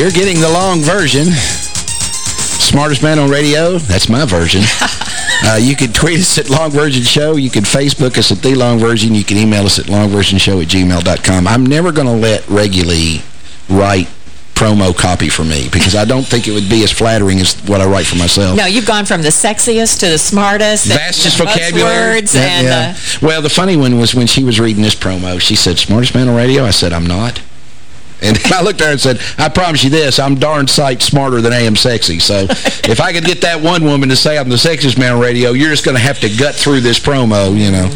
You're getting the long version. Smartest man on radio, that's my version. uh, you can tweet us at Long Version Show. You can Facebook us at The Long Version. You can email us at longversionshow at gmail.com. I'm never going to let Reguli write promo copy for me because I don't think it would be as flattering as what I write for myself. No, you've gone from the sexiest to the smartest. Vastest vocabulary. Words and, yeah. uh, well, the funny one was when she was reading this promo, she said, smartest man on radio? I said, I'm not. And I looked at her and said, I promise you this, I'm darn sight smarter than I am sexy. So if I could get that one woman to say I'm the sexiest man on radio, you're just going to have to gut through this promo, you know.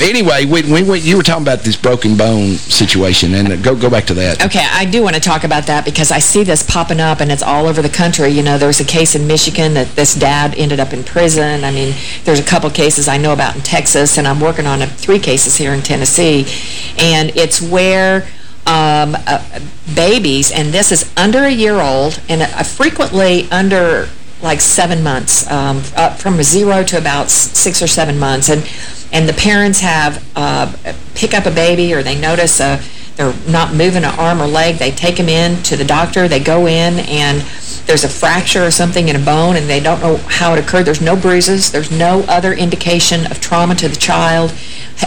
Anyway, when, when, when you were talking about this broken bone situation, and uh, go go back to that. Okay, I do want to talk about that because I see this popping up and it's all over the country. You know, there was a case in Michigan that this dad ended up in prison. I mean, there's a couple cases I know about in Texas, and I'm working on a, three cases here in Tennessee. And it's where um, uh, babies, and this is under a year old, and uh, frequently under like seven months, um, up from zero to about six or seven months. And and the parents have uh, pick up a baby or they notice a, they're not moving an arm or leg. They take them in to the doctor. They go in and there's a fracture or something in a bone and they don't know how it occurred. There's no bruises. There's no other indication of trauma to the child,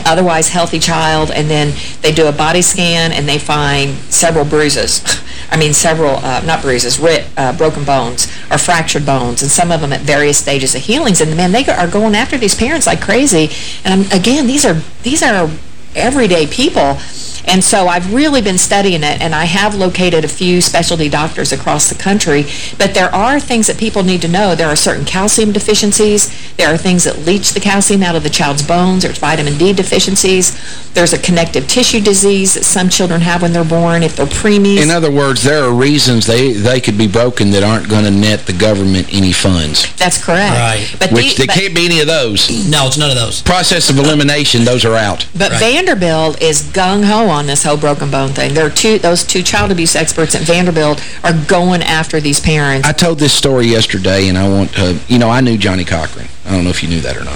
otherwise healthy child. And then they do a body scan and they find several bruises. I mean, several, uh, not bruises, writ, uh, broken bones or fractured bones, and some of them at various stages of healings. And, man, they are going after these parents like crazy. And, again, these are these are everyday people. And so I've really been studying it, and I have located a few specialty doctors across the country. But there are things that people need to know. There are certain calcium deficiencies. There are things that leach the calcium out of the child's bones. There's vitamin D deficiencies. There's a connective tissue disease that some children have when they're born if they're preemies. In other words, there are reasons they, they could be broken that aren't going to net the government any funds. That's correct. Right. But Which the- there but- can't be any of those. No, it's none of those. Process of elimination, those are out. But Vanderbilt is gung-ho on this whole broken bone thing. There are two, those two child abuse experts at Vanderbilt are going after these parents. I told this story yesterday, and I want to, you know, I knew Johnnie Cochran. I don't know if you knew that or not.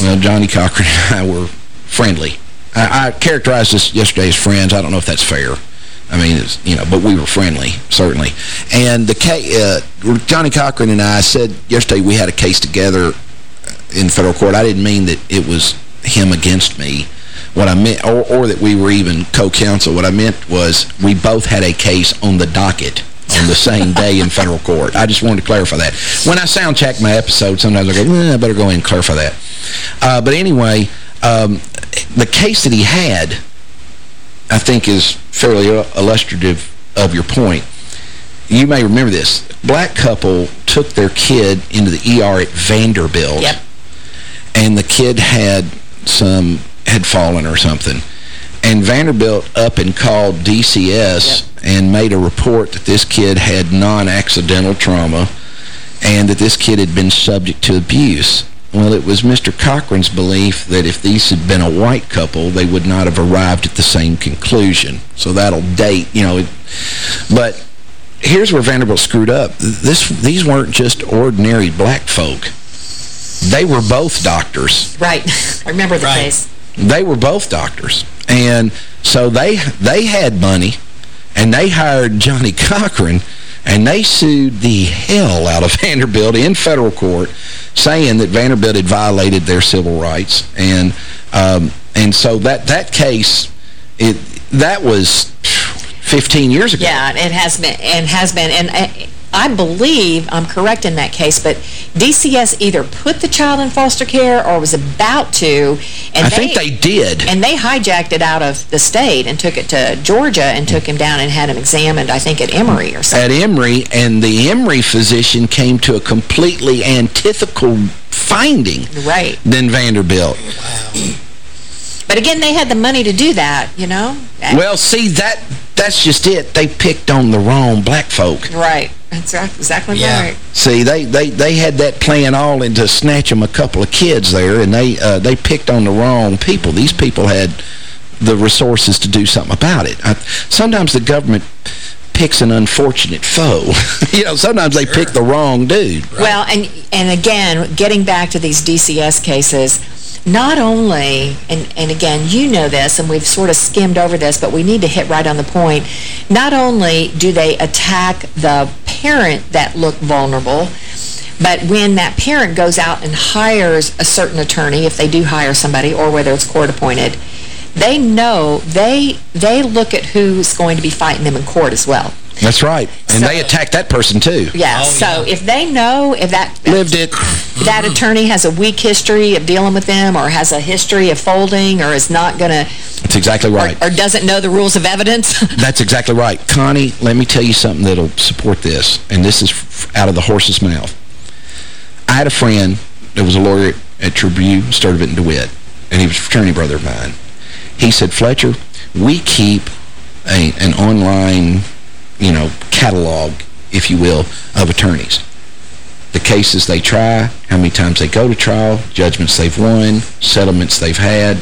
Well, Johnnie Cochran and I were friendly. I, I characterized this yesterday as friends. I don't know if that's fair. I mean, it's, you know, but we were friendly, certainly. And the uh, Johnnie Cochran and I said yesterday we had a case together in federal court. I didn't mean that it was him against me. What I meant, or, or that we were even co-counsel, what I meant was we both had a case on the docket on the same day in federal court. I just wanted to clarify that. When I sound check my episode, sometimes I go, eh, I better go in and clarify that. Uh, but anyway, um, the case that he had, I think, is fairly illustrative of your point. you may remember this. Black couple took their kid into the ER at Vanderbilt. Yep. And the kid had some, had fallen or something. And Vanderbilt up and called DCS and made a report that this kid had non-accidental trauma and that this kid had been subject to abuse. Well, it was Mr. Cochran's belief that if these had been a white couple, they would not have arrived at the same conclusion. So that'll date, you know. It, but here's where Vanderbilt screwed up. This These weren't just ordinary black folk. They were both doctors. Right. I remember the case. They were both doctors. And so they they had money, and they hired Johnnie Cochran, and they sued the hell out of Vanderbilt in federal court, saying that Vanderbilt had violated their civil rights. And um, and so that, that case, it that was 15 years ago. Yeah, it has been, and has been, and I, I believe I'm correct in that case, but DCS either put the child in foster care or was about to, and I think they did. and they hijacked it out of the state and took it to Georgia and took him down and had him examined, I think, at Emory or something. At Emory, and the Emory physician came to a completely antithetical finding Right. than Vanderbilt. Wow. But again, they had the money to do that, you know? Well, see, that that's just it. They picked on the wrong black folk. Right. That's right- exactly right. See, they, they, they had that plan all and to snatch them a couple of kids there, and they uh, they picked on the wrong people. These people had the resources to do something about it. I, sometimes the government picks an unfortunate foe. you know, sometimes they pick the wrong dude. Well, and and again, getting back to these DCS cases, not only, and, and again, you know this, and we've sort of skimmed over this, but we need to hit right on the point, not only do they attack the parent that looked vulnerable, but when that parent goes out and hires a certain attorney, if they do hire somebody, or whether it's court-appointed, they know, they they look at who's going to be fighting them in court as well. That's right. And they attacked that person, too. Oh, yeah, so if they know if that Lived it. that attorney has a weak history of dealing with them or has a history of folding or is not going to That's exactly right. or doesn't know the rules of evidence. That's exactly right. Connie, let me tell you something that'll support this, and this is out of the horse's mouth. I had a friend that was a lawyer at Trabue, Sturdivant, and DeWitt, and he was a fraternity brother of mine. He said, Fletcher, we keep a, an online, you know, catalog, if you will, of attorneys. The cases they try, how many times they go to trial, judgments they've won, settlements they've had.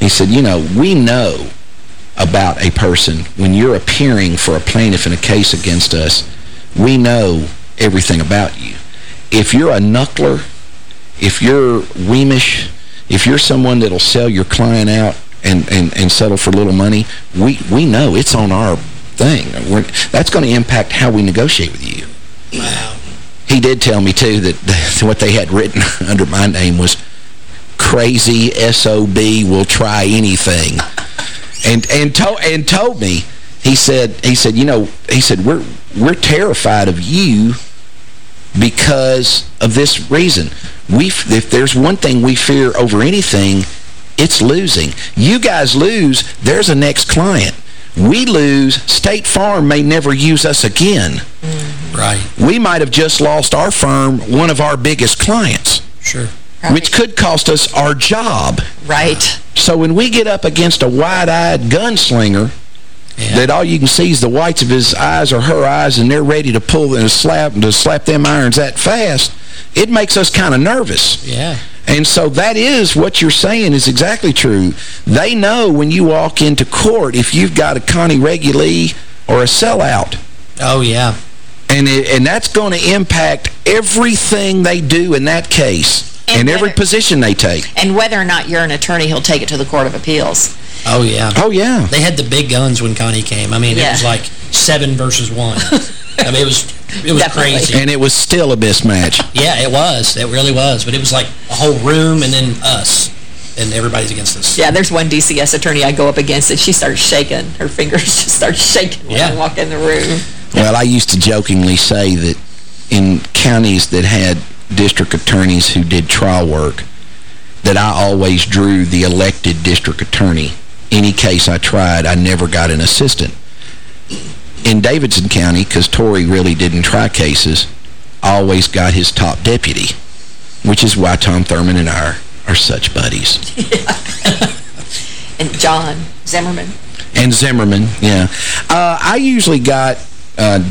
He said, you know, we know about a person when you're appearing for a plaintiff in a case against us, we know everything about you. If you're a knuckler, if you're weemish, if you're someone that'll sell your client out and, and, and settle for little money, we, we know it's on our thing. We're, that's going to impact how we negotiate with you. Wow. He did tell me, too, that what they had written under my name was crazy SOB will try anything. And and to, and told me, he said, he said, you know, he said, we're we're terrified of you because of this reason. We if there's one thing we fear over anything, it's losing. You guys lose, there's a next client. We lose, State Farm may never use us again. Mm-hmm. Right. We might have just lost our firm, one of our biggest clients. Sure. Which could cost us our job. Right. So when we get up against a wide-eyed gunslinger, that all you can see is the whites of his eyes or her eyes, and they're ready to pull and slap to slap them irons that fast, it makes us kind of nervous. Yeah. And so that is what you're saying is exactly true. They know when you walk into court if you've got a Connie Reguli or a sellout. Oh, yeah. And it, and that's going to impact everything they do in that case and, every position they take. and whether or not you're an attorney, he'll take it to the Court of Appeals. Oh, yeah. Oh, yeah. They had the big guns when Connie came. I mean, it was like seven versus one. I mean, it was it was crazy. And it was still a mismatch. Yeah, it was. It really was. But it was like a whole room and then us. And everybody's against us. Yeah, there's one DCS attorney I go up against and she starts shaking. Her fingers just start shaking when I Yeah. walk in the room. Well, I used to jokingly say that in counties that had district attorneys who did trial work, that I always drew the elected district attorney. Any case I tried, I never got an assistant. In Davidson County, because Torry really didn't try cases, always got his top deputy, which is why Tom Thurman and I are, are such buddies. And John Zimmerman. And Zimmerman, yeah. Uh, I usually got, uh,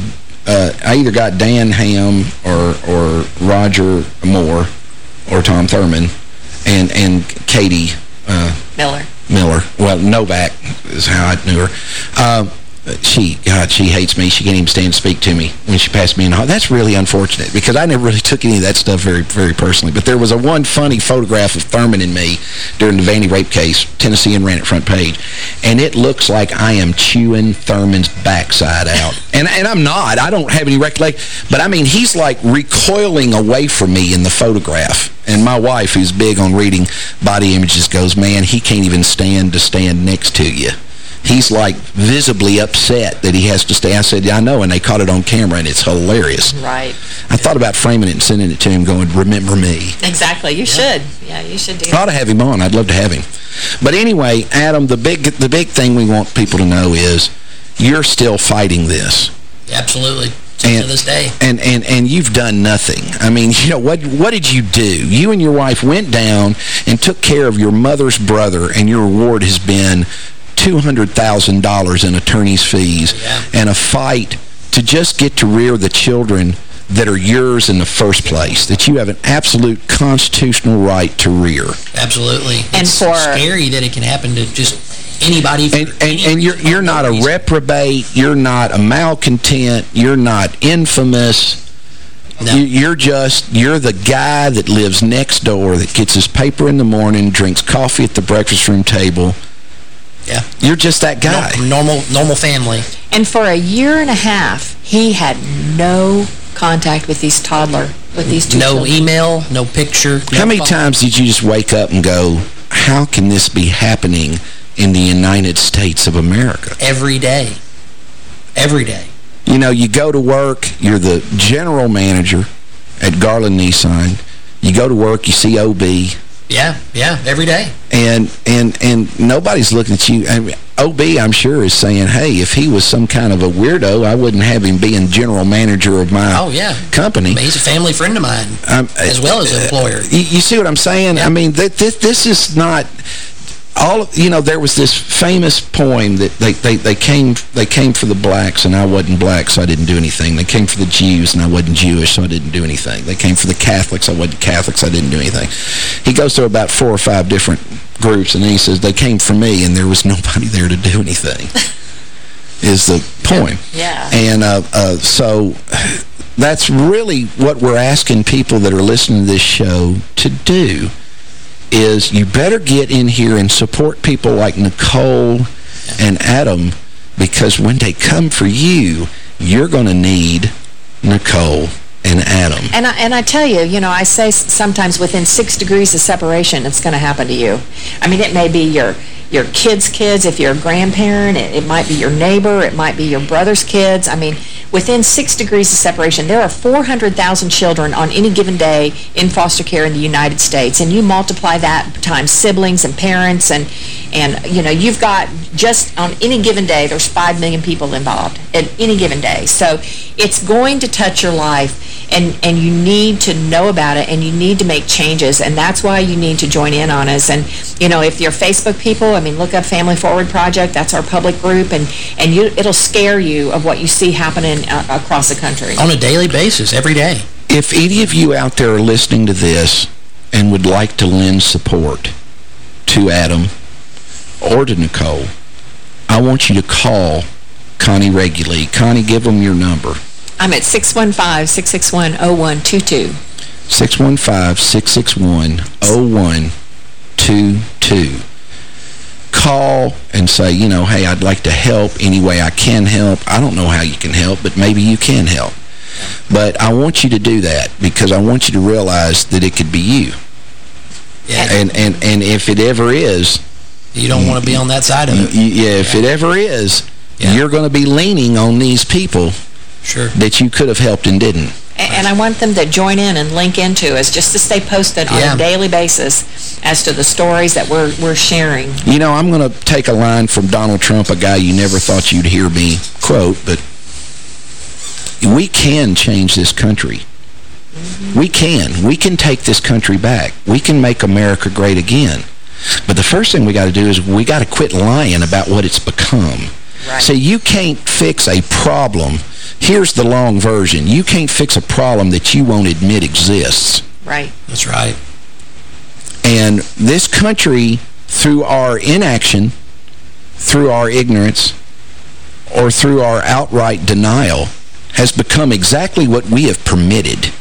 uh, I either got Dan Ham or, or Roger Moore or Tom Thurman and, and Katie uh, Miller. Miller. Well, Novak is how I knew her. Uh, she, God, she hates me. She can't even stand to speak to me when she passed me in the hall. That's really unfortunate because I never really took any of that stuff very, very personally. But there was a one funny photograph of Thurman and me during the Vandy rape case. Tennessean ran it front page. And it looks like I am chewing Thurman's backside out. and, and I'm not. I don't have any recollection. But, I mean, he's like recoiling away from me in the photograph. And my wife, who's big on reading body images, goes, man, he can't even stand to stand next to you he's like visibly upset that he has to stay. I said, yeah, I know, and they caught it on camera, and it's hilarious. Right. I thought about framing it and sending it to him going, remember me. Exactly. You should. Yeah, you should do I ought to have him on. I'd love to have him. But anyway, Adam, the big, the big thing we want people to know is you're still fighting this. Absolutely. And, to this day. And, and, and you've done nothing. I mean, you know, what, what did you do? You and your wife went down and took care of your mother's brother, and your reward has been $200,000 in attorney's fees yeah. and a fight to just get to rear the children that are yours in the first place, that you have an absolute constitutional right to rear. Absolutely. And it's for- scary that it can happen to just anybody. And, and, and you're, you're not a reprobate, you're not a malcontent, you're not infamous. No. You're just, you're the guy that lives next door that gets his paper in the morning, drinks coffee at the breakfast room table. Yeah. You're just that guy. No, normal, normal family. And for a year and a half, he had no contact with these toddler, with these two No children. email, no picture. How no many phone. times did you just wake up and go, how can this be happening in the United States of America? Every day. Every day. You know, you go to work, you're the general manager at Garland Nissan. You go to work, you see OB, Yeah, yeah, every day. and and and nobody's looking at you. I mean, OB, I'm sure, is saying, hey, if he was some kind of a weirdo, I wouldn't have him being general manager of my Oh, yeah. company. I mean, he's a family friend of mine, Um, as well as an employer. You, you see what I'm saying? I mean, th this, this is not all. You know, there was this famous poem that they, they they came they came for the blacks and I wasn't black, so I didn't do anything. They came for the Jews and I wasn't Jewish, so I didn't do anything. They came for the Catholics, I wasn't Catholic, so I didn't do anything. He goes through about four or five different groups, and then he says they came for me, and there was nobody there to do anything. is the poem. Yeah. And uh, uh, so that's really what we're asking people that are listening to this show to do is you better get in here and support people like Nicole and Adam because when they come for you, you're going to need Nicole and Adam. And I, and I tell you, you know, I say sometimes within six degrees of separation, it's going to happen to you. I mean, it may be your your kids' kids, if you're a grandparent, it, it might be your neighbor, it might be your brother's kids. I mean, within six degrees of separation, there are 400,000 children on any given day in foster care in the United States. And you multiply that times siblings and parents and, and you know, you've got just on any given day, there's 5 million people involved at any given day. So it's going to touch your life and, and you need to know about it and you need to make changes. And that's why you need to join in on us. And, you know, if you're Facebook people, mean, look up Family Forward Project. That's our public group. And, and you it'll scare you of what you see happening uh, across the country. On a daily basis, every day. If any of you out there are listening to this and would like to lend support to Adam or to Nicole, I want you to call Connie Reguli. Connie, give them your number. I'm at 615-661-0122. 615-661-0122. Call and say, you know, hey, I'd like to help any way I can help. I don't know how you can help, but maybe you can help. But I want you to do that because I want you to realize that it could be you. Yeah. And, and, and if it ever is... You don't want to be on that side of it. Yeah, if it ever is, Yeah. you're going to be leaning on these people Sure. that you could have helped and didn't. And I want them to join in and link into us just to stay posted on Yeah. a daily basis as to the stories that we're, we're sharing. You know, I'm going to take a line from Donald Trump, a guy you never thought you'd hear me quote, but we can change this country. Mm-hmm. We can. We can take this country back. We can make America great again. But the first thing we got to do is we got to quit lying about what it's become. Right. So you can't fix a problem. Here's the long version. You can't fix a problem that you won't admit exists. Right. That's right. And this country, through our inaction, through our ignorance, or through our outright denial, has become exactly what we have permitted.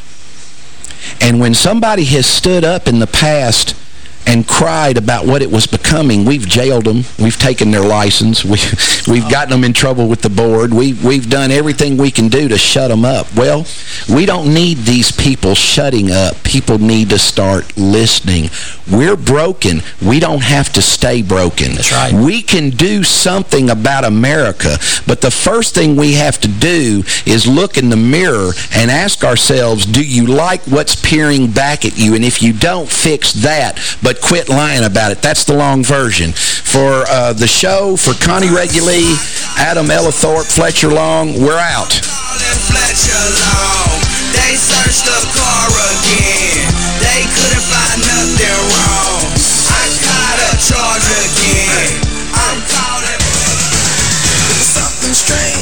And when somebody has stood up in the past and cried about what it was becoming. We've jailed them. We've taken their license. We, we've gotten them in trouble with the board. We, we've done everything we can do to shut them up. Well, we don't need these people shutting up. People need to start listening. We're broken. We don't have to stay broken. That's right. We can do something about America, but the first thing we have to do is look in the mirror and ask ourselves, do you like what's peering back at you? And if you don't, fix that. But but quit lying about it. That's the long version. For uh, the show, for Connie Reguli, Adam Ellithorpe, Fletcher Long, we're out. They searched the car again. They couldn't find nothing wrong. I got a charge again. I'm calling. Something strange in the neighborhood.